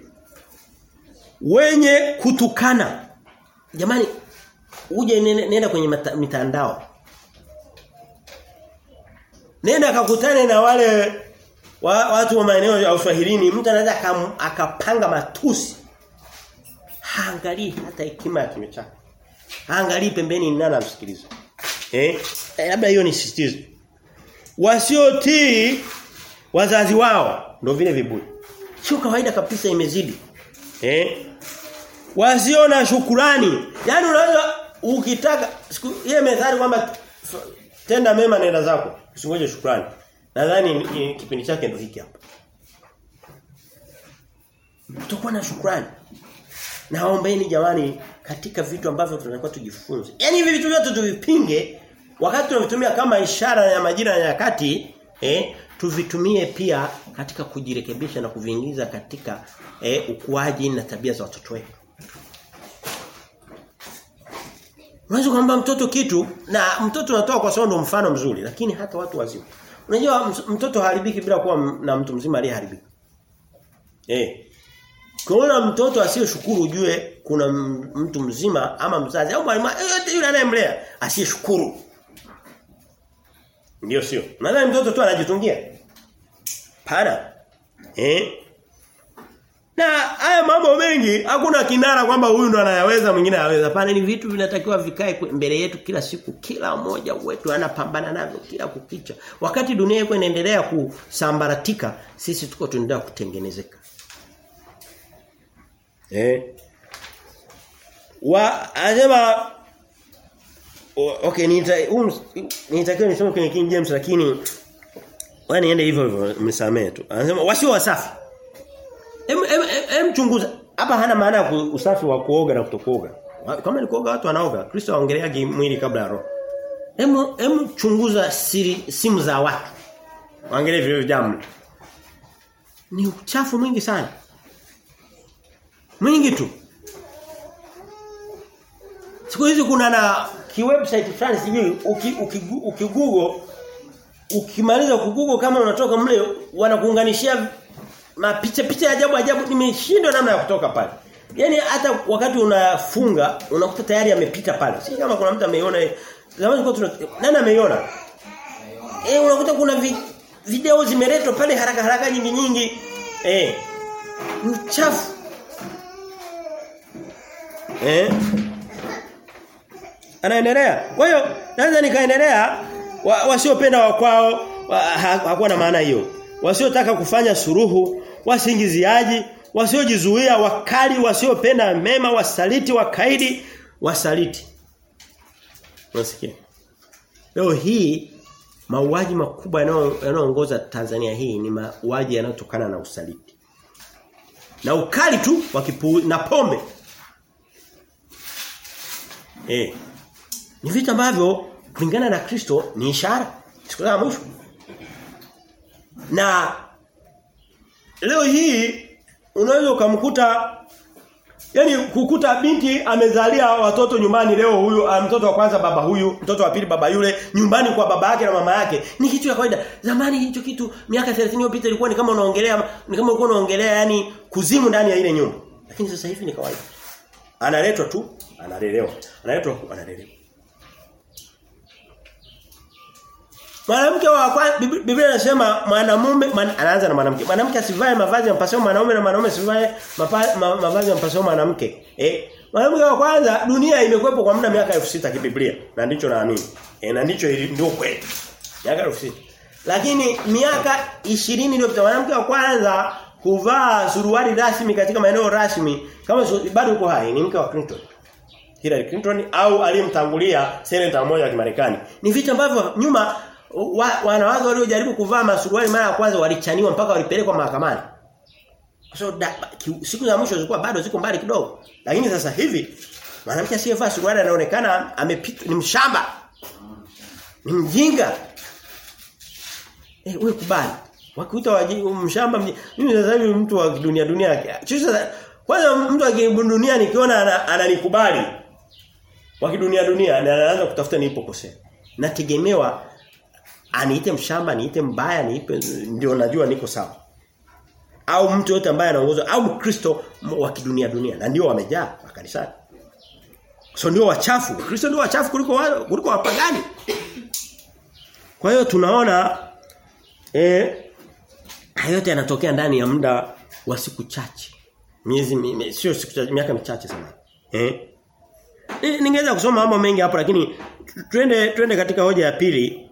Wenye kutukana. Jamani uje nenda kwenye mitandao. Nenda kakutane na wale wa, watu wa maeneo ya Uswahilini, mtu anaweza akapanga matusi. Haangalii hata hekima ya kinywa. Haangalii pembeni ni nani amsikiliza. Eh? Labda hiyo ni sisitizo. Wasiotii wazazi wao ndio vile viburi. Sio kawaida kabisa imezidi. Eh? Wasio na shukurani. Yaani unaweza ukitaka ile methali kwamba tenda mema nenda zako, usingoje shukrani. Nadhani kipindi chake ndio hiki hapa. Tutakuwa na shukrani. Naombeni jamani katika vitu ambavyo tunakuwa tujifunze. Yaani hivi vitu vyote tuvipinge wakati tunavitumia kama ishara ya majira ya nyakati eh tuvitumie pia katika kujirekebisha na kuviingiza katika eh, ukuaji na tabia za watoto wetu. Unaweza kumwambia mtoto kitu na mtoto anatoa kwa sababu ndo mfano mzuri lakini hata watu wazima. Unajua mtoto haribiki bila kuwa na mtu mzima aliyeharibika. Eh. Kuona mtoto asiyeshukuru ujue kuna mtu mzima ama mzazi au mwalimu yote yule anayemlea asiyeshukuru. Ndio sio. Nadhani mtoto tu anajitungia. Pana. Eh? Na haya mambo mengi hakuna kinara kwamba huyu ndo anayaweza mwingine anaweza. Pana ni vitu vinatakiwa vikae mbele yetu kila siku. Kila mmoja wetu anapambana navyo kila kukicha. Wakati dunia iko inaendelea kusambaratika, sisi tuko tunaendelea kutengenezeka. Eh? Wa anasema okay nita um, nitakiwa nisome kwenye King James lakini wewe niende hivyo hivyo msamee tu. Anasema wasio wasafi. Em em, em chunguza. Hapa hana maana ya usafi wa kuoga na kutokuoga. Kama ni kuoga watu wanaoga. Kristo aongelea mwili kabla ya roho. Em em chunguza siri simu za watu. Waangalie vile jambo. Ni uchafu mwingi sana. Mwingi tu. Siku hizi kuna na kiwebsite fulani sijui ukigoogle uki, uki ukimaliza kugugo kama unatoka mle wanakuunganishia mapicha picha ajabu ajabu nimeshindwa namna ya kutoka pale. yani hata wakati unafunga unakuta tayari amepita pale. Si kama kuna mtu ameiona zamani kwa tuna nani ameiona? Eh unakuta kuna vi, video zimeletwa pale haraka haraka nyingi nyingi. Eh. Uchafu. Eh? Anaendelea. Kwa hiyo naweza nikaendelea wasiopenda wa kwao wa, hakuwa na maana hiyo. Wasiotaka kufanya suruhu, wasingiziaji, wasiojizuia, wakali, wasiopenda mema, wasaliti, wakaidi, wasaliti. Unasikia? Leo hii mauaji makubwa yanayoongoza Tanzania hii ni mauaji yanayotokana na usaliti. Na ukali tu wakipu na pombe. Eh. Ni vitu ambavyo kulingana na Kristo ni ishara siku za mwisho. Na leo hii unaweza ukamkuta yani kukuta binti amezalia watoto nyumbani leo huyu mtoto wa kwanza baba huyu, mtoto wa pili baba yule, nyumbani kwa baba yake na mama yake. Ni kitu ya kawaida. Zamani hicho kitu miaka 30 iliyopita ilikuwa ni kama unaongelea ni kama ulikuwa unaongelea yani kuzimu ndani ya ile nyumba. Lakini sasa hivi ni kawaida. Analetwa tu, analelewa. Analetwa analelewa. Mwanamke wa kwanza Biblia inasema mwanamume man, anaanza na mwanamke. Mwanamke asivae mavazi yampasao mwanaume na mwanaume asivae ma, mavazi yampasao mwanamke. Eh? Mwanamke wa kwanza dunia imekuwepo kwa muda miaka 6000 kibiblia na ndicho naamini. Eh na ndicho ndio kweli. Miaka 6000. Lakini miaka 20 iliyopita mwanamke wa kwanza kuvaa suruali rasmi katika maeneo rasmi kama bado yuko hai ni mke wa Clinton. Hillary Clinton au aliyemtangulia senator mmoja wa Kimarekani. Ni vitu ambavyo nyuma wa, wanawake waliojaribu kuvaa masuruali mara ya kwanza walichaniwa mpaka walipelekwa mahakamani. So siku za mwisho zilikuwa bado ziko mbali kidogo. Lakini sasa hivi mwanamke asiyevaa suruali anaonekana amepita ni mshamba. Ni mjinga. Eh wewe kubali. Wakiuta mshamba mimi sasa hivi mtu wa dunia dunia yake. Sasa kwanza mtu wa dunia nikiona ananikubali wa kidunia dunia na anaanza kutafuta nilipokosea. Nategemewa aniite mshamba, niite mbaya, niipe ndio najua niko sawa. Au mtu yote ambaye anaongozwa au Mkristo wa kidunia dunia na ndio wamejaa makanisani. So ndio wachafu. Kristo ndio wachafu kuliko wa, kuliko wapagani. Kwa hiyo tunaona eh hayo yote yanatokea ndani ya muda wa siku chache. Miezi sio siku chache, miaka michache sana. Eh? Ningeweza kusoma mambo mengi hapo lakini twende twende katika hoja ya pili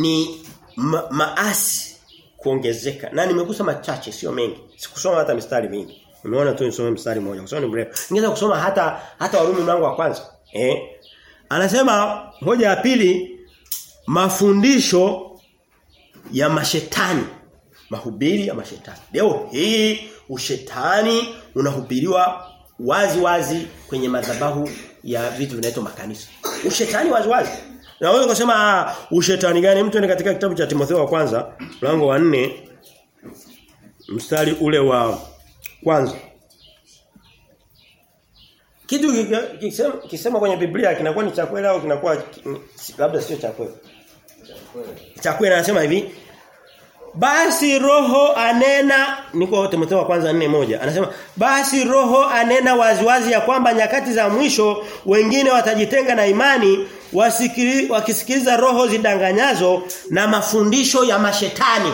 ni ma, maasi kuongezeka. Na nimegusa machache sio mengi. Sikusoma hata mistari mingi. Nimeona tu nisome mstari mmoja kwa sababu ni mrefu. Ningeweza kusoma hata hata Warumi mlango wa kwanza. Eh? Anasema moja ya pili mafundisho ya mashetani. Mahubiri ya mashetani. Leo hii ushetani unahubiriwa wazi wazi kwenye madhabahu ya vitu vinaitwa makanisa. Ushetani wazi wazi. Naweza kusema ushetani gani? Mtu ni katika kitabu cha Timotheo wa kwanza, mlango wa nne mstari ule wa kwanza. Kitu kisema, kisema kwenye Biblia kinakuwa ni cha kweli au kinakuwa labda sio cha kweli. Cha kweli anasema hivi basi roho anena niko Timotheo wa kwanza nne moja anasema basi roho anena waziwazi wazi ya kwamba nyakati za mwisho wengine watajitenga na imani wasikili, wakisikiliza roho zidanganyazo na mafundisho ya mashetani.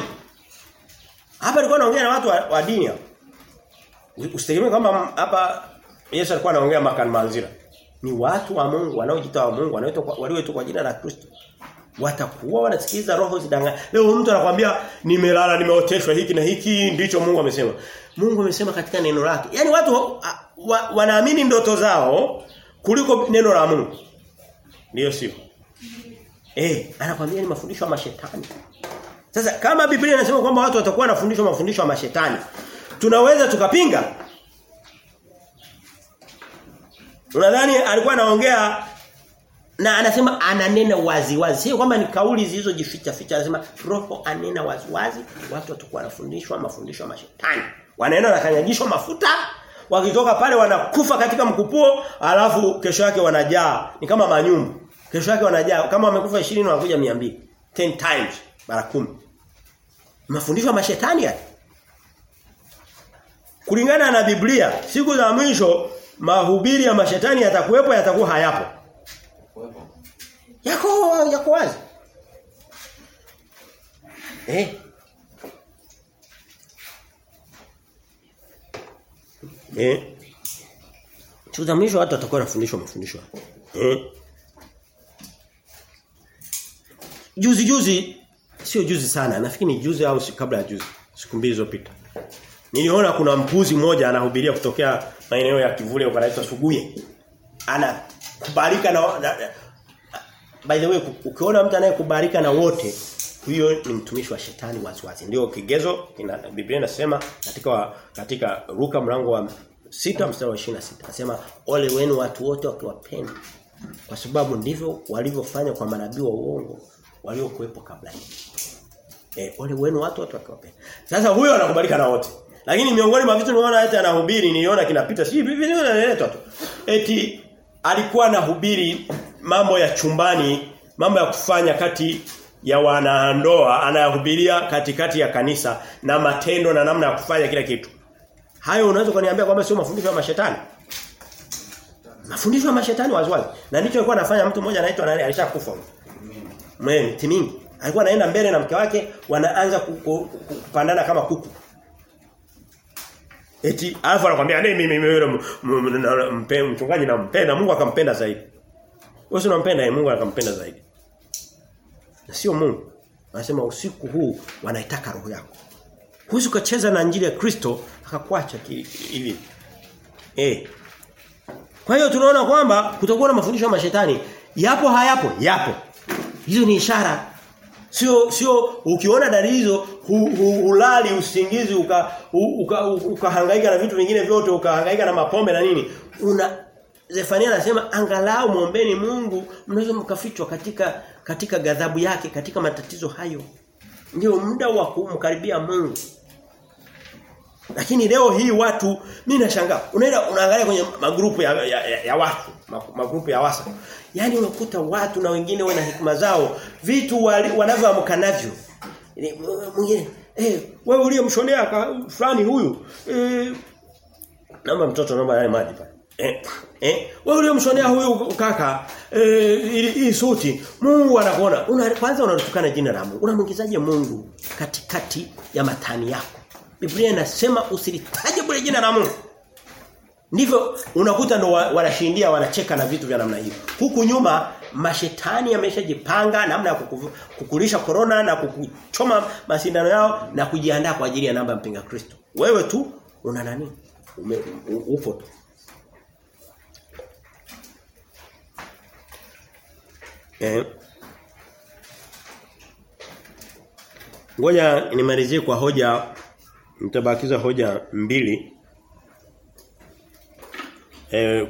Hapa alikuwa anaongea na watu wa, wa dini usitegemee kwamba hapa Yesu alikuwa anaongea makan manzira ni watu wa Mungu wanaojitoa wa Mungu walioitwa kwa jina la Kristo watakuwa wanasikiliza roho zidanga. Leo mtu anakuambia nimelala nimeoteshwa hiki na hiki ndicho Mungu amesema. Mungu amesema katika neno lake. Yaani watu wa, wa, wanaamini ndoto zao kuliko neno la Mungu. Ndio sio. Eh, anakuambia ni mafundisho ya mashetani. Sasa kama Biblia inasema kwamba watu watakuwa wanafundishwa mafundisho ya mashetani, tunaweza tukapinga? Unadhani alikuwa anaongea na anasema ananena wazi wazi. Sio kwamba ni kauli zilizojificha ficha. Anasema roho anena wazi wazi, watu watakuwa wanafundishwa mafundisho ya mashetani. Wanaenda wanakanyagishwa mafuta, wakitoka pale wanakufa katika mkupuo, alafu kesho yake wanajaa. Ni kama manyumbu. Kesho yake wanajaa kama wamekufa 20 wanakuja 200. 10 times mara 10. Mafundisho ya mashetani haya. Kulingana na Biblia, siku za mwisho mahubiri ya mashetani yatakuwepo yatakuwa hayapo. Yako yako wazi. Eh. Eh. Siku hata mwisho anafundishwa mafundisho. Eh. Juzi juzi sio juzi sana, nafikiri ni juzi au kabla ya juzi, siku mbili zilizopita. Niliona kuna mpuzi mmoja anahubiria kutokea maeneo ya Kivule ukanaitwa Suguye. Anakubalika na, na by the way ukiona mtu anayekubarika na wote huyo ni mtumishi wa shetani waziwazi. Ndio kigezo kina Biblia inasema katika wa, katika Luka mlango wa sita mstari wa 26 anasema ole wenu watu wote wakiwapenda Kwa sababu ndivyo walivyofanya kwa manabii wa uongo waliokuwepo kabla hii. Eh, ole wenu watu watu wakiwapenda. Sasa huyo anakubalika na wote. Lakini miongoni mwa vitu nimeona hata anahubiri niliona kinapita si hivi vile tu. Eti alikuwa anahubiri mambo ya chumbani, mambo ya kufanya kati ya wanandoa, anayahubiria katikati ya kanisa na matendo na namna ya kufanya kila kitu. Hayo unaweza kuniambia kwamba sio mafundisho ya mashetani? Mafundisho ya mashetani waziwazi. Na ndicho alikuwa anafanya mtu mmoja anaitwa nani alishakufa. Mimi Timingi. Alikuwa anaenda mbele na mke wake wanaanza kupandana kama kuku. Eti alafu anakuambia nee mimi yule mchungaji nampenda Mungu akampenda zaidi. Wewe unampenda Mungu akampenda zaidi. Na sio Mungu. Anasema usiku huu wanaitaka roho yako. Huwezi ukacheza na injili ya Kristo akakuacha hivi. Eh. Kwa hiyo tunaona kwamba kutakuwa na mafundisho ya mashetani yapo hayapo yapo. Hizo ni ishara Sio sio ukiona dalili hizo ulali usingizi uka ukahangaika uka, uka na vitu vingine vyote ukahangaika na mapombe na nini una Zefania anasema angalau muombeni Mungu mnaweza mkafichwa katika katika ghadhabu yake katika matatizo hayo. Ndio muda wa kumkaribia Mungu lakini leo hii watu mimi nashangaa unaenda unaangalia kwenye magrupu ya, ya, ya, ya watu magrupu ya wasa Yaani unakuta watu na wengine wana hikima zao vitu wanavyoamka navyo. Mwingine eh wewe uliyemshonea fulani huyu eh naomba mtoto naomba yale maji pale. Eh eh wewe uliyemshonea huyu kaka eh hii suti Mungu anakuona. Una kwanza unatukana jina la Mungu. Unamwingizaje Mungu katikati ya matani yako? Biblia inasema usilitaje bure jina la Mungu. Ndivyo unakuta ndo wanashindia wanacheka na vitu vya namna hiyo. Huku nyuma mashetani yameshajipanga namna ya kuku, kukulisha corona na kukuchoma masindano yao na kujiandaa kwa ajili ya namba mpinga Kristo. Wewe tu una nani? Ume, upo tu. Eh. Ngoja nimalizie kwa hoja nitabakiza hoja mbili. Eh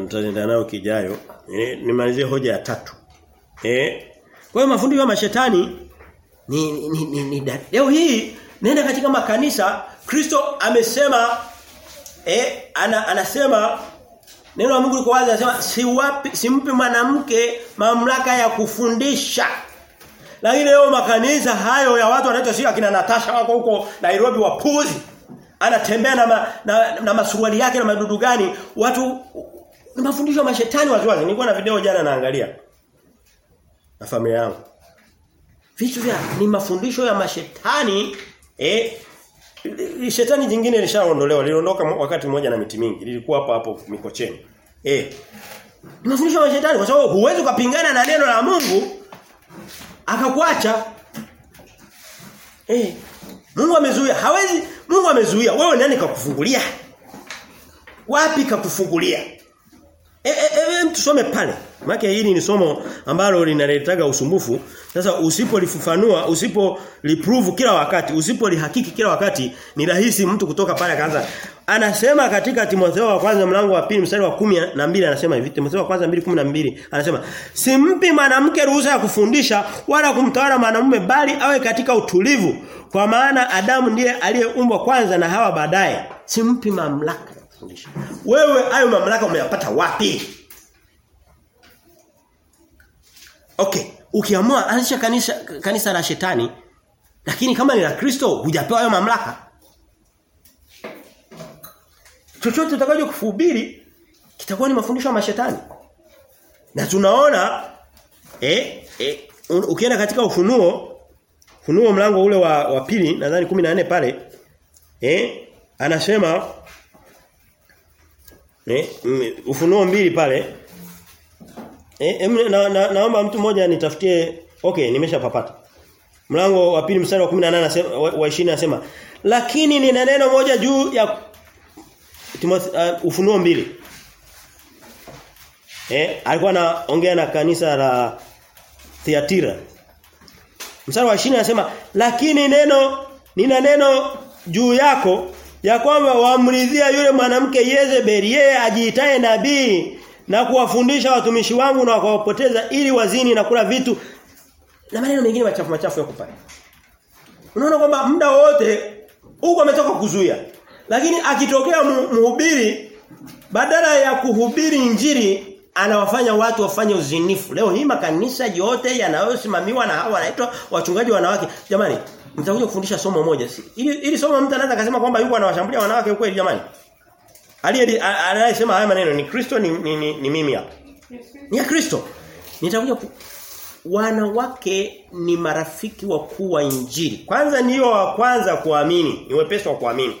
nitaenda nayo kijayo. Eh, nimalizie hoja ya tatu. Eh kwa hiyo mafundisho ya mashetani ni, ni, ni, ni leo hii nenda katika makanisa Kristo amesema eh ana, anasema neno la Mungu liko wazi anasema si wapi simpi mwanamke mamlaka ya kufundisha lakini leo makanisa hayo ya watu wanaitwa sio akina Natasha wako huko Nairobi wapuzi. Anatembea na, ma, na, na masuruali yake na madudu gani? Watu ni mafundisho ya mashetani waziwazi nilikuwa na video jana naangalia. Na familia yangu. Vitu vya ni mafundisho ya mashetani eh. Shetani jingine lishaondolewa liliondoka wakati mmoja na miti mingi. Lilikuwa hapo hapo Mikocheni. Eh. Mafundisho ya mashetani kwa sababu huwezi kupingana na neno la Mungu akakuacha. Eh Mungu amezuia. Hawezi Mungu amezuia. Wewe nani kakufungulia? Wapi kakufungulia? Eh, eh, eh, tusome pale maana hili ni somo ambalo linaletaga usumbufu. Sasa usipolifufanua usipoliprove kila wakati usipolihakiki kila wakati ni rahisi mtu kutoka pale akaanza. Anasema katika Timotheo wa kwanza mlango wa pili mstari wa kumi na mbili anasema hivi Timotheo wa kwanza 2:12 anasema simpi mwanamke ruhusa ya kufundisha wala kumtawala mwanamume bali awe katika utulivu. Kwa maana Adamu ndiye aliyeumbwa kwanza na Hawa baadaye. Simpi mamlaka ya kufundisha. Wewe hayo mamlaka umeyapata wapi Okay, ukiamua anzisha kanisa kanisa la shetani lakini kama ni la Kristo hujapewa hayo mamlaka. Chochote utakacho kuhubiri kitakuwa ni mafundisho ya mashetani. Na tunaona eh, eh ukienda katika ufunuo ufunuo mlango ule wa, wa pili nadhani 14 pale eh anasema eh ufunuo mbili pale Eh, na, na, naomba mtu mmoja nitafutie okay nimeshapapata. Mlango wa pili mstari wa 18 anasema wa 20 anasema lakini nina neno moja juu ya uh, ufunuo mbili. Eh alikuwa anaongea na kanisa la Thyatira. Mstari wa 20 anasema lakini neno nina neno juu yako ya kwamba wamridhia yule mwanamke Yezebeli yeye ajiitaye nabii na kuwafundisha watumishi wangu na kuwapoteza ili wazini na kula vitu na maneno mengine machafu machafu ya pale. Unaona kwamba muda wote huko ametoka kuzuia. Lakini akitokea mhubiri badala ya kuhubiri injili anawafanya watu wafanye uzinifu. Leo hii makanisa yote yanayosimamiwa na hawa wanaitwa wachungaji wanawake. Jamani, nitakuja kufundisha somo moja. Ili ili somo mtu anaweza akasema kwamba yuko anawashambulia wanawake kweli jamani. Aliye anayesema haya maneno ni Kristo ni, ni, ni, ni mimi hapa. Ni ya Kristo. Nitakuja ku... wanawake ni marafiki wakuu wa injili. Kwanza ndio wa kwanza kuamini, ni wepesi wa kuamini.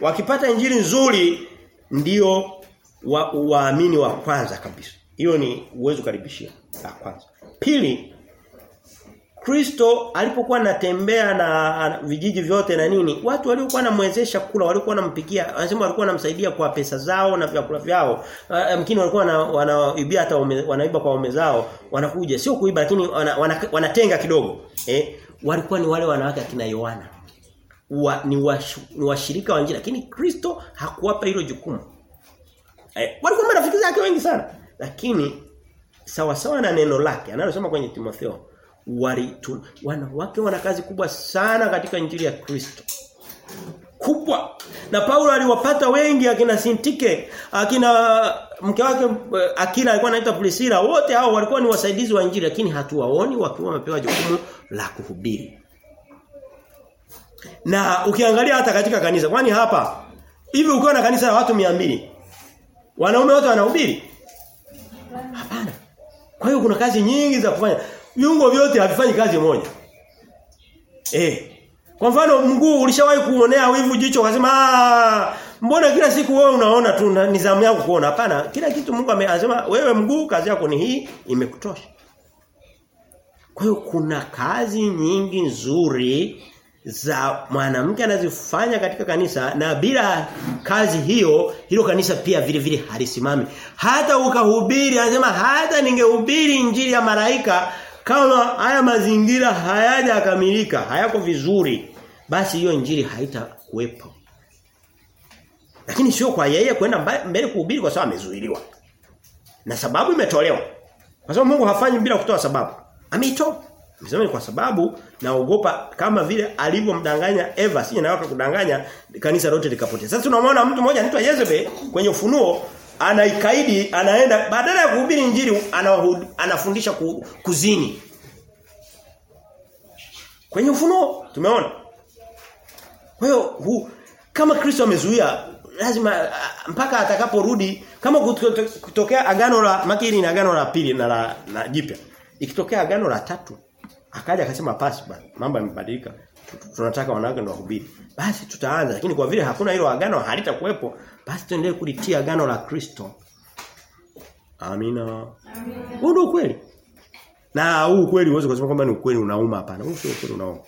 Wakipata injili nzuri ndio waamini wa, wa kwanza kabisa. Hiyo ni uwezo karibishia la kwanza. Pili Kristo alipokuwa anatembea na vijiji vyote na nini, watu waliokuwa wanamwezesha kula, walikuwa wanampikia, anasema walikuwa wanamsaidia kwa pesa zao na vyakula vyao. Mkini walikuwa wanaibia hata wanaiba kwa waume zao, wanakuja sio kuiba lakini wana, wana, wanatenga kidogo. Eh, walikuwa ni wale wanawake akina Yohana. Wa, ni, washu, ni washirika wa injili lakini Kristo hakuwapa hilo jukumu. Eh, walikuwa marafiki zake wengi sana. Lakini sawa sawa na neno lake analosema kwenye Timotheo walitu, wanawake wana kazi kubwa sana katika injili ya Kristo. Kubwa. Na Paulo aliwapata wengi akina Sintike, akina mke wake Akila alikuwa anaitwa Priscilla, wote hao walikuwa ni wasaidizi wa injili lakini hatuwaoni wakiwa wamepewa jukumu la kuhubiri. Na ukiangalia hata katika kanisa, kwani hapa hivi ukiwa na kanisa la watu 200 wanaume wote wanahubiri? Hapana. Kwa hiyo kuna kazi nyingi za kufanya. Viungo vyote havifanyi kazi moja. Eh. Kwa mfano mguu ulishawahi kuonea wivu jicho ukasema ah mbona kila siku wewe unaona tu ni zamu yako kuona hapana kila kitu Mungu amesema wewe mguu kazi yako ni hii imekutosha. Kwa hiyo kuna kazi nyingi nzuri za mwanamke anazifanya katika kanisa na bila kazi hiyo hilo kanisa pia vile vile halisimami. Hata ukahubiri anasema hata ningehubiri injili ya malaika kama haya mazingira hayajakamilika, hayako vizuri, basi hiyo injili haitakuwepo. Lakini sio kwa yeye kwenda mbele kuhubiri kwa sababu amezuiliwa. Na sababu imetolewa. Kwa sababu Mungu hafanyi bila kutoa sababu. Ameitoa. Amesema kwa sababu naogopa kama vile alivyomdanganya Eva sije nawaka kudanganya kanisa lote likapotea. Sasa tunamwona mtu mmoja anaitwa Jezebel kwenye ufunuo anaikaidi anaenda badala ya kuhubiri injili anafundisha kuzini. Kwenye ufunuo tumeona. Kwa hiyo kama Kristo amezuia lazima mpaka atakaporudi kama kutokea agano la makini na agano la pili na la na jipya. Ikitokea agano la tatu akaja akasema bana mambo yamebadilika tunataka wanawake ndio wahubiri basi tutaanza lakini kwa vile hakuna hilo agano halitakuwepo basi tuendelee kulitia agano la Kristo. Amina. Amina. Ndio kweli na huu kweli uweze kusema kwamba ni ukweli unauma hapana. Huu sio ukweli unauma.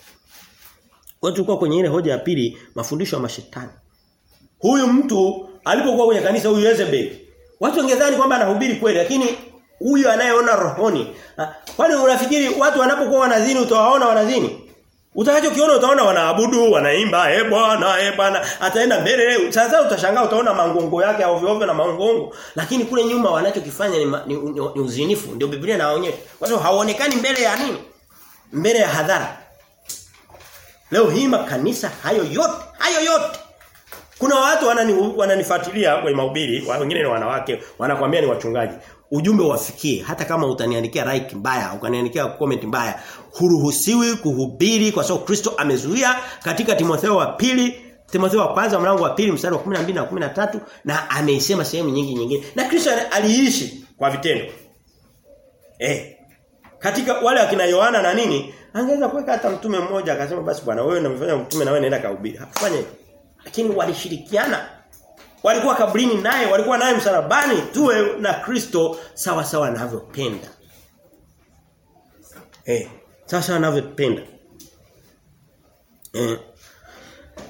Kwa tulikuwa kwenye ile hoja ya pili mafundisho ya mashetani. Huyu mtu alipokuwa kwenye kanisa huyu Jezebel watu wangedhani kwamba anahubiri kweli lakini huyu anayeona rohoni. Kwani unafikiri watu wanapokuwa wanazini utawaona wanazini? Utakachokiona utaona wanaabudu, wanaimba, eh bwana, eh bwana, ataenda mbele. Sasa utashangaa utaona mangongo yake au ovyo na mangongo. Lakini kule nyuma wanachokifanya ni, ni, ni, ni uzinifu. Ndio Biblia inaonyesha. Kwa sababu haonekani mbele ya nini? Mbele ya hadhara. Leo hii makanisa hayo yote, hayo yote kuna watu wanani, wananifuatilia kwa mahubiri, wengine ni wanawake, wanakuambia ni wachungaji. Ujumbe wafikie hata kama utaniandikia like mbaya, ukaniandikia comment mbaya, huruhusiwi kuhubiri kwa sababu Kristo amezuia katika Timotheo wa pili Timotheo wa kwanza mlango wa pili mstari wa 12 na 13 na ameisema sehemu nyingi nyingine. Na Kristo aliishi kwa vitendo. Eh. Katika wale akina Yohana na nini, angeweza kuweka hata mtume mmoja akasema basi bwana wewe unamfanya mtume na wewe naenda kahubiri. Hakufanya lakini walishirikiana walikuwa kabrini naye walikuwa naye msalabani tuwe na Kristo sawa sawa anavyopenda. Eh sasa anavyopenda. Eh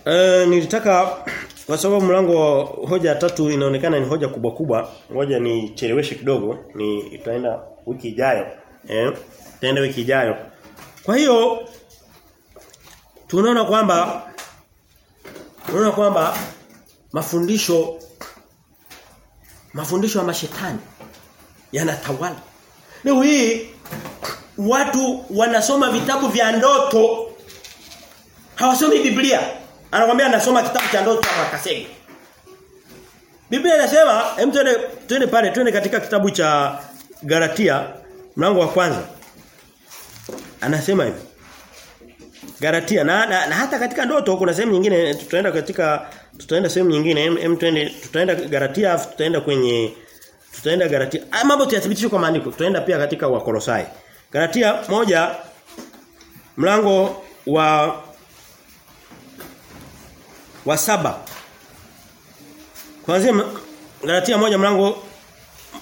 Eh nilitaka kwa sababu mlango hoja tatu inaonekana ni hoja kubwa kubwa ngoja nicheleweshe kidogo ni itaenda wiki ijayo. Eh itaenda wiki ijayo. Kwa hiyo tunaona kwamba tunaona kwamba mafundisho mafundisho ya mashetani yanatawala. Leo hii watu wanasoma vitabu vya ndoto. Hawasomi Biblia. Anakuambia anasoma kitabu cha ndoto cha Makasege. Biblia inasema, hem twende twende pale, twende katika kitabu cha Galatia mlango wa kwanza. Anasema hivi. Galatia na, na, na hata katika ndoto kuna sehemu nyingine tutaenda katika tutaenda sehemu nyingine hem hem twende tutaenda Galatia afu tutaenda kwenye tutaenda Galatia. ah, mambo tuyathibitishe kwa maandiko. Tutaenda pia katika Wakolosai. Galatia moja mlango wa wa saba Kwanza Galatia moja mlango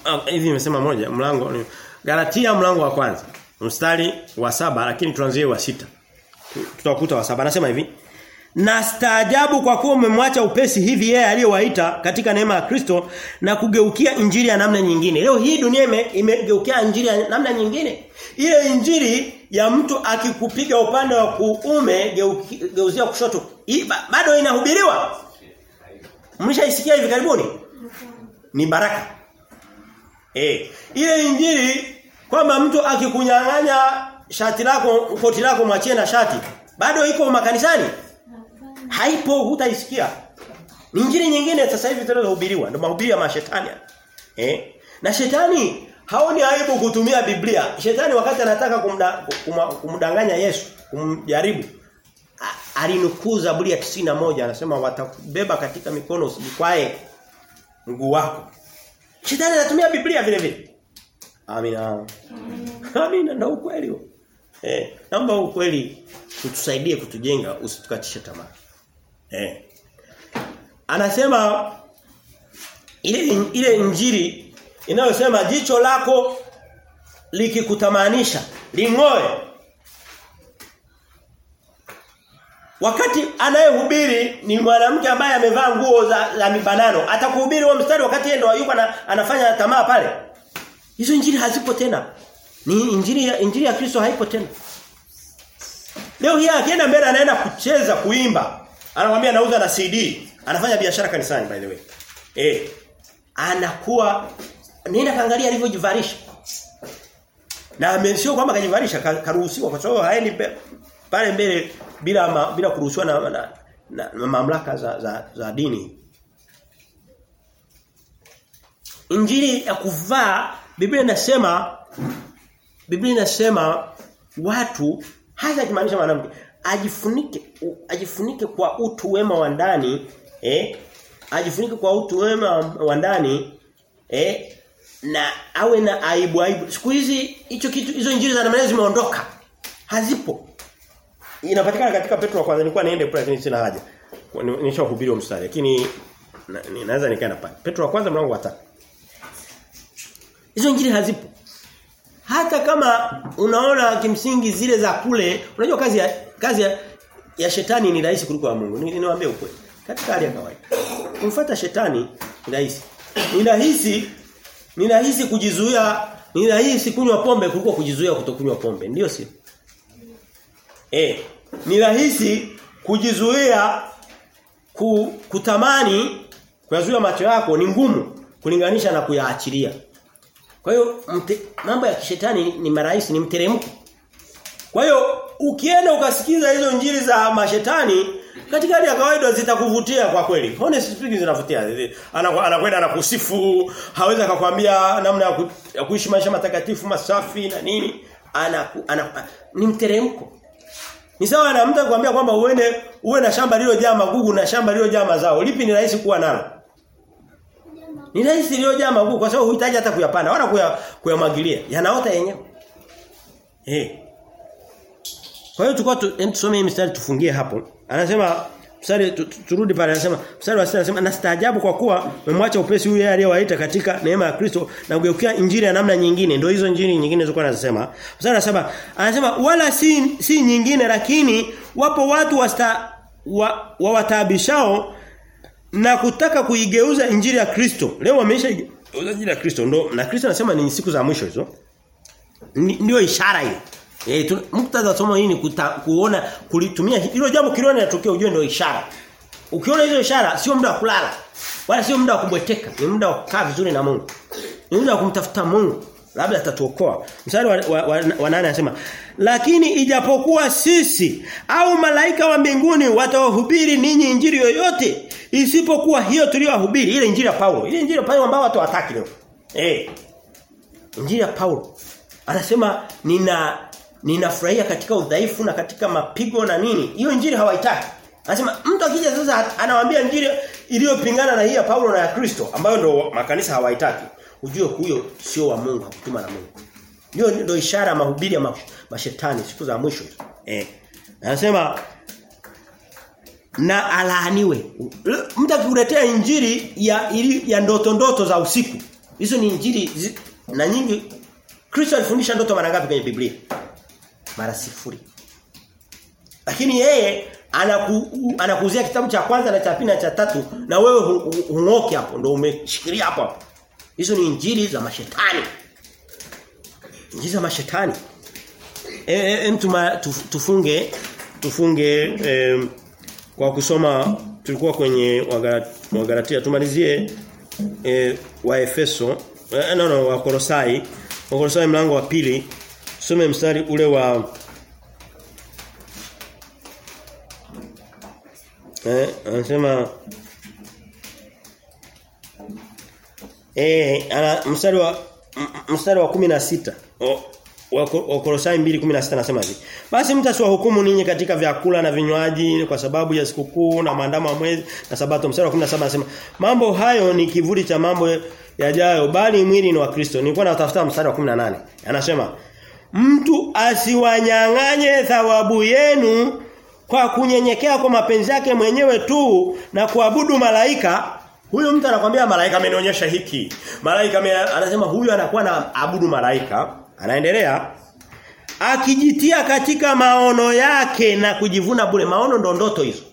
ah, hivi nimesema moja mlango Galatia mlango wa kwanza mstari wa saba lakini tuanzie wa sita tutakuta wa saba anasema hivi na staajabu kwa kuwa umemwacha upesi hivi yeye aliyowaita katika neema ya Kristo na kugeukia injili ya namna nyingine. Leo hii dunia ime, imegeukia injili ya namna nyingine. Ile injili ya mtu akikupiga upande wa kuume geuzia kushoto Iba, ba, bado inahubiriwa. Mlishaisikia hivi karibuni? Ni baraka. Eh, ile injili kwamba mtu akikunyang'anya shati lako, koti lako mwachie na shati, bado iko makanisani? Haipo hutaisikia. nyingine nyingine sasa hivi zinazohubiriwa ndio mahubiri ya mashetani. Eh? Na shetani haoni aibu kutumia Biblia. Shetani wakati anataka kumda, kumdanganya Yesu, kumjaribu alinukuu Zaburi ya 91 anasema watakubeba katika mikono usijikwae mguu wako. Shetani anatumia Biblia vile vile. Amina. Amina amina ndio ukweli huo. Eh, naomba ukweli utusaidie kutujenga usitukatishe tamaa. Eh. Anasema ile ile injili inayosema jicho lako likikutamanisha lingoe Wakati anayehubiri ni mwanamke ambaye amevaa nguo za, za mibanano atakuhubiri huo mstari wakati yeye ndo yuko anafanya tamaa pale. Hizo injili hazipo tena. Ni injili ya injili ya Kristo haipo tena. Leo hii akienda mbele anaenda kucheza kuimba. Anamwambia anauza na CD. Anafanya biashara kanisani by the way. Eh. Anakuwa nenda kaangalia alivyojivarisha. Na sio kwamba kajivarisha karuhusiwa kwa sababu haendi pale mbele bila ma, bila kuruhusiwa na, na, na, na mamlaka za, za za dini. Injili ya kuvaa Biblia inasema Biblia inasema watu hasa kimaanisha mwanamke ajifunike ajifunike kwa utu wema wa ndani eh ajifunike kwa utu wema wa ndani eh na awe na aibu aibu. Siku hizi hicho kitu hizo injili za namna zimeondoka. Hazipo. Inapatikana katika Petro wa kwanza. Nilikuwa niende lakini sina haja. Nishahubiri wa mstari lakini naweza nikaenda pale. Petro wa kwanza mlango wa 3 hizo injili hazipo hata kama unaona kimsingi zile za kule unajua kazi ya kazi ya, ya shetani ni rahisi kuliko ya Mungu. Niwaambie ukweli. Katika hali ya kawaida kumfuata shetani ni rahisi. Ni rahisi ni rahisi kujizuia ni rahisi kunywa pombe kuliko kujizuia kutokunywa pombe. Ndio sio Eh, ni rahisi kujizuia ku, kutamani kuyazuia macho yako ni ngumu kulinganisha na kuyaachilia. Kwa hiyo mambo ya kishetani ni marahisi ni mteremko. Kwa hiyo ukienda ukasikiza hizo njiri za mashetani katika hali ya kawaida zitakuvutia kwa kweli. Honest speaking zinavutia. Anakwenda anakusifu, hawezi akakwambia namna ya, ku, kuishi maisha matakatifu masafi na nini. Ana, anaku, ni mteremko. Ni sawa na mtu akwambia kwamba uende uwe na shamba lililojaa magugu na shamba lililojaa mazao. Lipi ni rahisi kuwa nalo? Ni rahisi iliyojaa magugu kwa sababu huhitaji hata kuyapanda wala kuya, kuyamwagilia. Yanaota yenyewe. Eh. Kwa hiyo tukao tusome hii mstari tufungie hapo. Anasema mstari turudi pale anasema mstari wa 6 anasema nastaajabu kwa kuwa memwacha upesi huyu yeye aliyewaita katika neema ya Kristo na kugeukia injili ya namna nyingine ndio hizo injili nyingine zilizokuwa anasema mstari wa 7 anasema wala si si nyingine lakini wapo watu wasta wa, wa wataabishao na kutaka kuigeuza injili ya Kristo leo wameisha injili ya Kristo ndo na Kristo anasema ni siku za mwisho hizo ndio ishara hiyo Eh muktadha somo hii ni kuta, kuona kulitumia hilo jambo kiliona linatokea ujue ndio ishara. Ukiona hizo ishara sio muda wa kulala. Wala sio muda wa kubweteka, ni muda wa kukaa vizuri na Mungu. Ni muda wa kumtafuta Mungu. Labda atatuokoa. Mstari wa, wa, wa, wa nane anasema, "Lakini ijapokuwa sisi au malaika wa mbinguni watawahubiri ninyi injili yoyote isipokuwa hiyo tuliyohubiri, ile injili ya Paulo. Ile injili ya Paulo ambayo watu hawataki leo." Eh. Injili ya Paulo. Anasema nina ninafurahia katika udhaifu na katika mapigo na nini. Hiyo injili hawaitaki. Anasema mtu akija sasa anawaambia injili iliyopingana na hii ya Paulo na ya Kristo ambayo ndio makanisa hawaitaki. Ujue huyo sio wa Mungu, hakutuma na Mungu. Hiyo ndio ishara mahubiri ya mashetani siku za mwisho. Eh. Anasema na alaaniwe. Mtu akikuletea injili ya ili, ya ndoto ndoto za usiku. Hizo ni injili na nyingi Kristo alifundisha ndoto mara ngapi kwenye Biblia? Mara sifuri. Lakini yeye anaku, anakuzia kitabu cha kwanza na cha pili na cha tatu na wewe hungoke hapo ndio umeshikilia hapo. Hizo ni injili za mashetani. Injili za mashetani. E, e, mtuma tufunge tufunge e, kwa kusoma tulikuwa kwenye Wagalatia tumalizie e, wa Efeso e, no no wa Kolosai. Wa Kolosai mlango wa pili. Tusome mstari ule wa eh anasema eh ana mstari wa mstari wa 16 wa Kolosai 2:16 nasema hivi. Basi mtasiwahukumu ninyi katika vyakula na vinywaji kwa sababu ya sikukuu na maandamo ya mwezi na sabato. Mstari wa 17 nasema mambo hayo ni kivuli cha mambo yajayo bali mwili ni wa Kristo. Nilikuwa natafuta mstari wa 18. Anasema mtu asiwanyang'anye thawabu yenu kwa kunyenyekea kwa mapenzi yake mwenyewe tu na kuabudu malaika huyo mtu anakwambia malaika amenionyesha hiki malaika anasema huyu anakuwa na abudu malaika anaendelea akijitia katika maono yake na kujivuna bure maono ndo ndoto hizo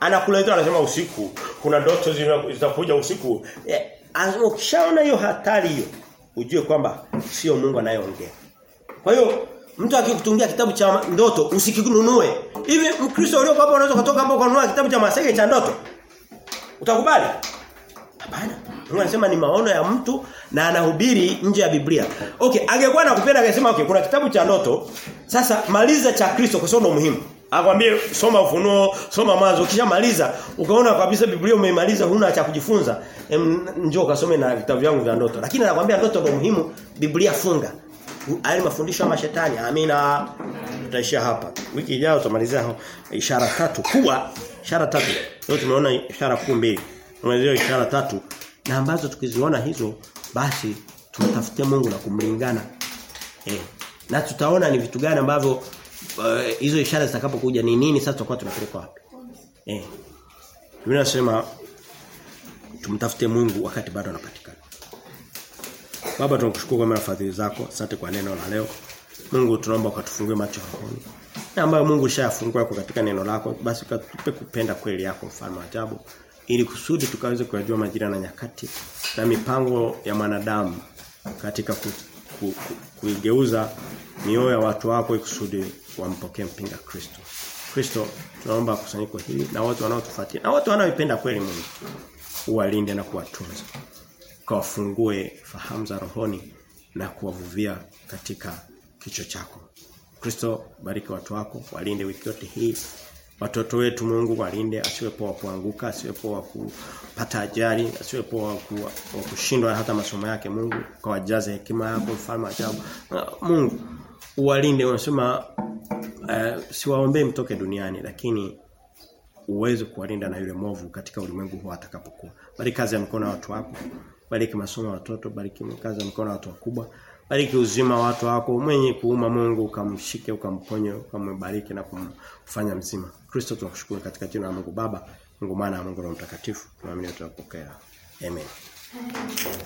anakuletea anasema usiku kuna ndoto zitakuja usiku Anasema ukishaona hiyo hatari hiyo ujue kwamba sio Mungu anayeongea kwa hiyo mtu akikutungia kitabu cha ndoto usikinunue. Hivi Mkristo ulioko hapa unaweza kutoka hapo kununua kitabu cha masege cha ndoto? Utakubali? Hapana. Mungu anasema ni maono ya mtu na anahubiri nje ya Biblia. Okay, angekuwa anakupenda angesema okay, kuna kitabu cha ndoto. Sasa maliza cha Kristo kwa sababu muhimu. Akwambie soma ufunuo, soma mwanzo Ukishamaliza ukaona kabisa Biblia umeimaliza huna cha kujifunza, njoo kasome na vitabu vyangu vya ndoto. Lakini anakuambia ndoto ndio muhimu, Biblia funga. Haya mafundisho ya mashetani. Amina. Tutaishia hapa. Wiki ijayo tutamalizia ishara tatu kubwa. Ishara tatu. Leo tumeona ishara kuu mbili. Tumalizia ishara tatu na ambazo tukiziona hizo basi tumtafute Mungu na kumlingana. Eh. Na tutaona ni vitu gani ambavyo uh, hizo ishara zitakapokuja ni nini sasa tutakuwa tunapeleka wapi. Eh. Biblia inasema tumtafute Mungu wakati bado anapatikana. Baba tunakushukuru kwa fadhili zako. Asante kwa neno la leo. Mungu tunaomba ukatufungue macho rohoni. Na ambayo Mungu ushayafungua katika neno lako, basi katupe kupenda kweli yako mfalme wa ajabu ili kusudi tukaweze kujua majira na nyakati na mipango ya mwanadamu katika ku, ku, ku, kuigeuza mioyo ya watu wako ikusudi wampokee mpinga Kristo. Kristo tunaomba kusanyiko hili na watu wanaotufuatia na watu wanaoipenda kweli Mungu uwalinde na kuwatunza kawafungue fahamu za rohoni na kuwavuvia katika kicho chako. Kristo bariki watu wako, walinde wiki yote hii. Watoto wetu Mungu walinde asiwepo wa kuanguka, asiwepo wa kupata ajali, asiwepo wa, ku, wa kushindwa hata masomo yake Mungu, kawajaze hekima yako mfalme ajabu. Mungu uwalinde unasema uh, siwaombee mtoke duniani lakini uweze kuwalinda na yule movu katika ulimwengu huu atakapokuwa. Bariki kazi ya mkono wa watu wako. Bariki masomo ya watoto, bariki kazi ya mkono wa watu wakubwa. Bariki uzima wa watu wako mwenye kuuma Mungu ukamshike ukamponye ukambariki na kumfanya mzima. Kristo tunakushukuru katika jina la Mungu Baba, Mungu Mwana na Mungu Roho Mtakatifu. Tunaamini tutapokea. Amen.